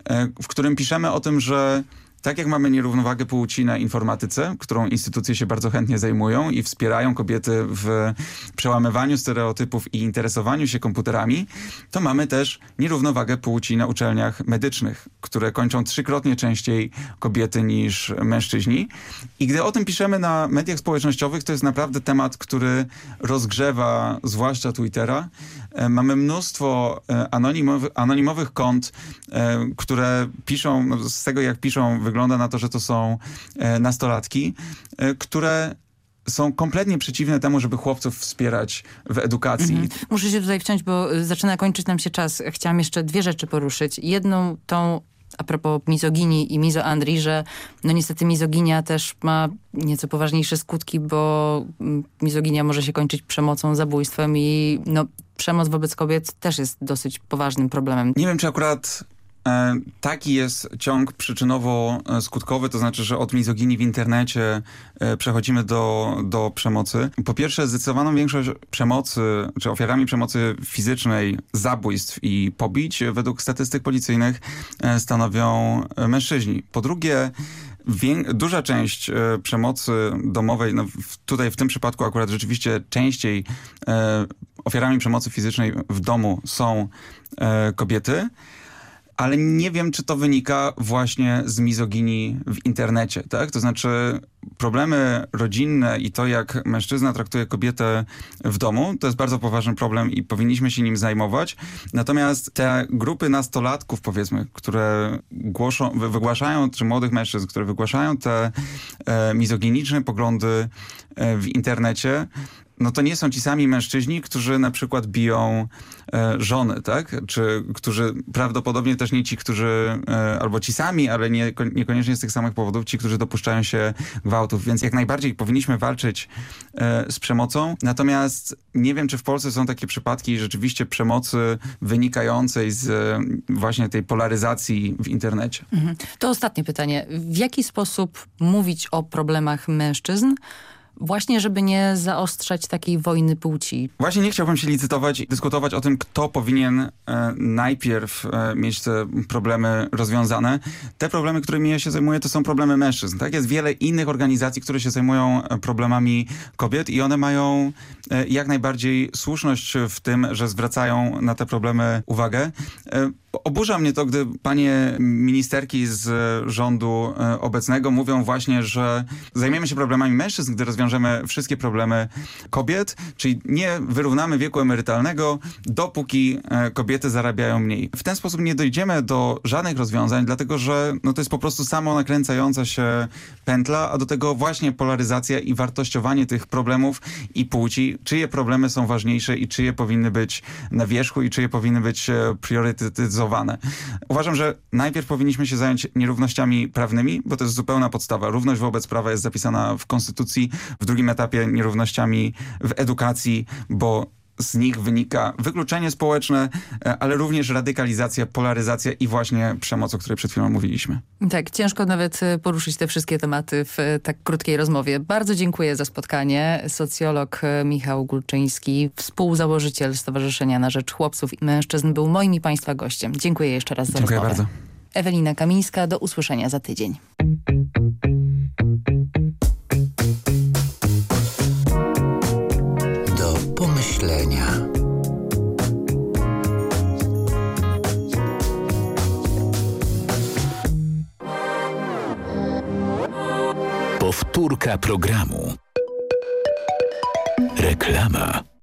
e, w którym piszemy o tym, że tak jak mamy nierównowagę płci na informatyce, którą instytucje się bardzo chętnie zajmują i wspierają kobiety w przełamywaniu stereotypów i interesowaniu się komputerami, to mamy też nierównowagę płci na uczelniach medycznych, które kończą trzykrotnie częściej kobiety niż mężczyźni. I gdy o tym piszemy na mediach społecznościowych, to jest naprawdę temat, który rozgrzewa zwłaszcza Twittera. E, mamy mnóstwo e, anonimowych, anonimowych kont, e, które piszą, no, z tego jak piszą wygląda na to, że to są nastolatki, które są kompletnie przeciwne temu, żeby chłopców wspierać w edukacji. Mhm. Muszę się tutaj wciąć, bo zaczyna kończyć nam się czas. Chciałam jeszcze dwie rzeczy poruszyć. Jedną tą a propos mizoginii i mizoandrii, że no niestety mizoginia też ma nieco poważniejsze skutki, bo mm, mizoginia może się kończyć przemocą, zabójstwem i no, przemoc wobec kobiet też jest dosyć poważnym problemem. Nie wiem, czy akurat taki jest ciąg przyczynowo-skutkowy, to znaczy, że od mizoginii w internecie e, przechodzimy do, do przemocy. Po pierwsze, zdecydowaną większość przemocy, czy ofiarami przemocy fizycznej, zabójstw i pobić według statystyk policyjnych e, stanowią mężczyźni. Po drugie, duża część przemocy domowej, no tutaj w tym przypadku akurat rzeczywiście częściej ofiarami przemocy fizycznej w domu są kobiety, ale nie wiem, czy to wynika właśnie z mizoginii w internecie, tak? To znaczy problemy rodzinne i to, jak mężczyzna traktuje kobietę w domu, to jest bardzo poważny problem i powinniśmy się nim zajmować. Natomiast te grupy nastolatków, powiedzmy, które głoszą, wygłaszają, czy młodych mężczyzn, które wygłaszają te e, mizoginiczne poglądy e, w internecie, no to nie są ci sami mężczyźni, którzy na przykład biją e, żony, tak? Czy którzy prawdopodobnie też nie ci, którzy, e, albo ci sami, ale nie, niekoniecznie z tych samych powodów, ci, którzy dopuszczają się gwałtów. Więc jak najbardziej powinniśmy walczyć e, z przemocą. Natomiast nie wiem, czy w Polsce są takie przypadki rzeczywiście przemocy wynikającej z e, właśnie tej polaryzacji w internecie. Mhm. To ostatnie pytanie. W jaki sposób mówić o problemach mężczyzn, Właśnie, żeby nie zaostrzać takiej wojny płci. Właśnie nie chciałbym się licytować i dyskutować o tym, kto powinien e, najpierw e, mieć te problemy rozwiązane. Te problemy, którymi ja się zajmuję, to są problemy mężczyzn. Tak? Jest wiele innych organizacji, które się zajmują e, problemami kobiet i one mają e, jak najbardziej słuszność w tym, że zwracają na te problemy uwagę. Oburza mnie to, gdy panie ministerki z rządu e, obecnego mówią właśnie, że zajmiemy się problemami mężczyzn, gdy rozwiążemy wszystkie problemy kobiet, czyli nie wyrównamy wieku emerytalnego, dopóki e, kobiety zarabiają mniej. W ten sposób nie dojdziemy do żadnych rozwiązań, dlatego że no, to jest po prostu samo nakręcająca się pętla, a do tego właśnie polaryzacja i wartościowanie tych problemów i płci, czyje problemy są ważniejsze i czyje powinny być na wierzchu i czyje powinny być e, Uważam, że najpierw powinniśmy się zająć nierównościami prawnymi, bo to jest zupełna podstawa. Równość wobec prawa jest zapisana w Konstytucji, w drugim etapie nierównościami w edukacji, bo z nich wynika wykluczenie społeczne, e, ale również radykalizacja, polaryzacja i właśnie przemoc, o której przed chwilą mówiliśmy. Tak, ciężko nawet e, poruszyć te wszystkie tematy w e, tak krótkiej rozmowie. Bardzo dziękuję za spotkanie. Socjolog Michał Gulczyński, współzałożyciel Stowarzyszenia na Rzecz Chłopców i Mężczyzn był moim i Państwa gościem. Dziękuję jeszcze raz za Dziękuję rozmowę. bardzo. Ewelina Kamińska, do usłyszenia za tydzień. Powtórka programu. Reklama.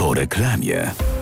Po reklamie.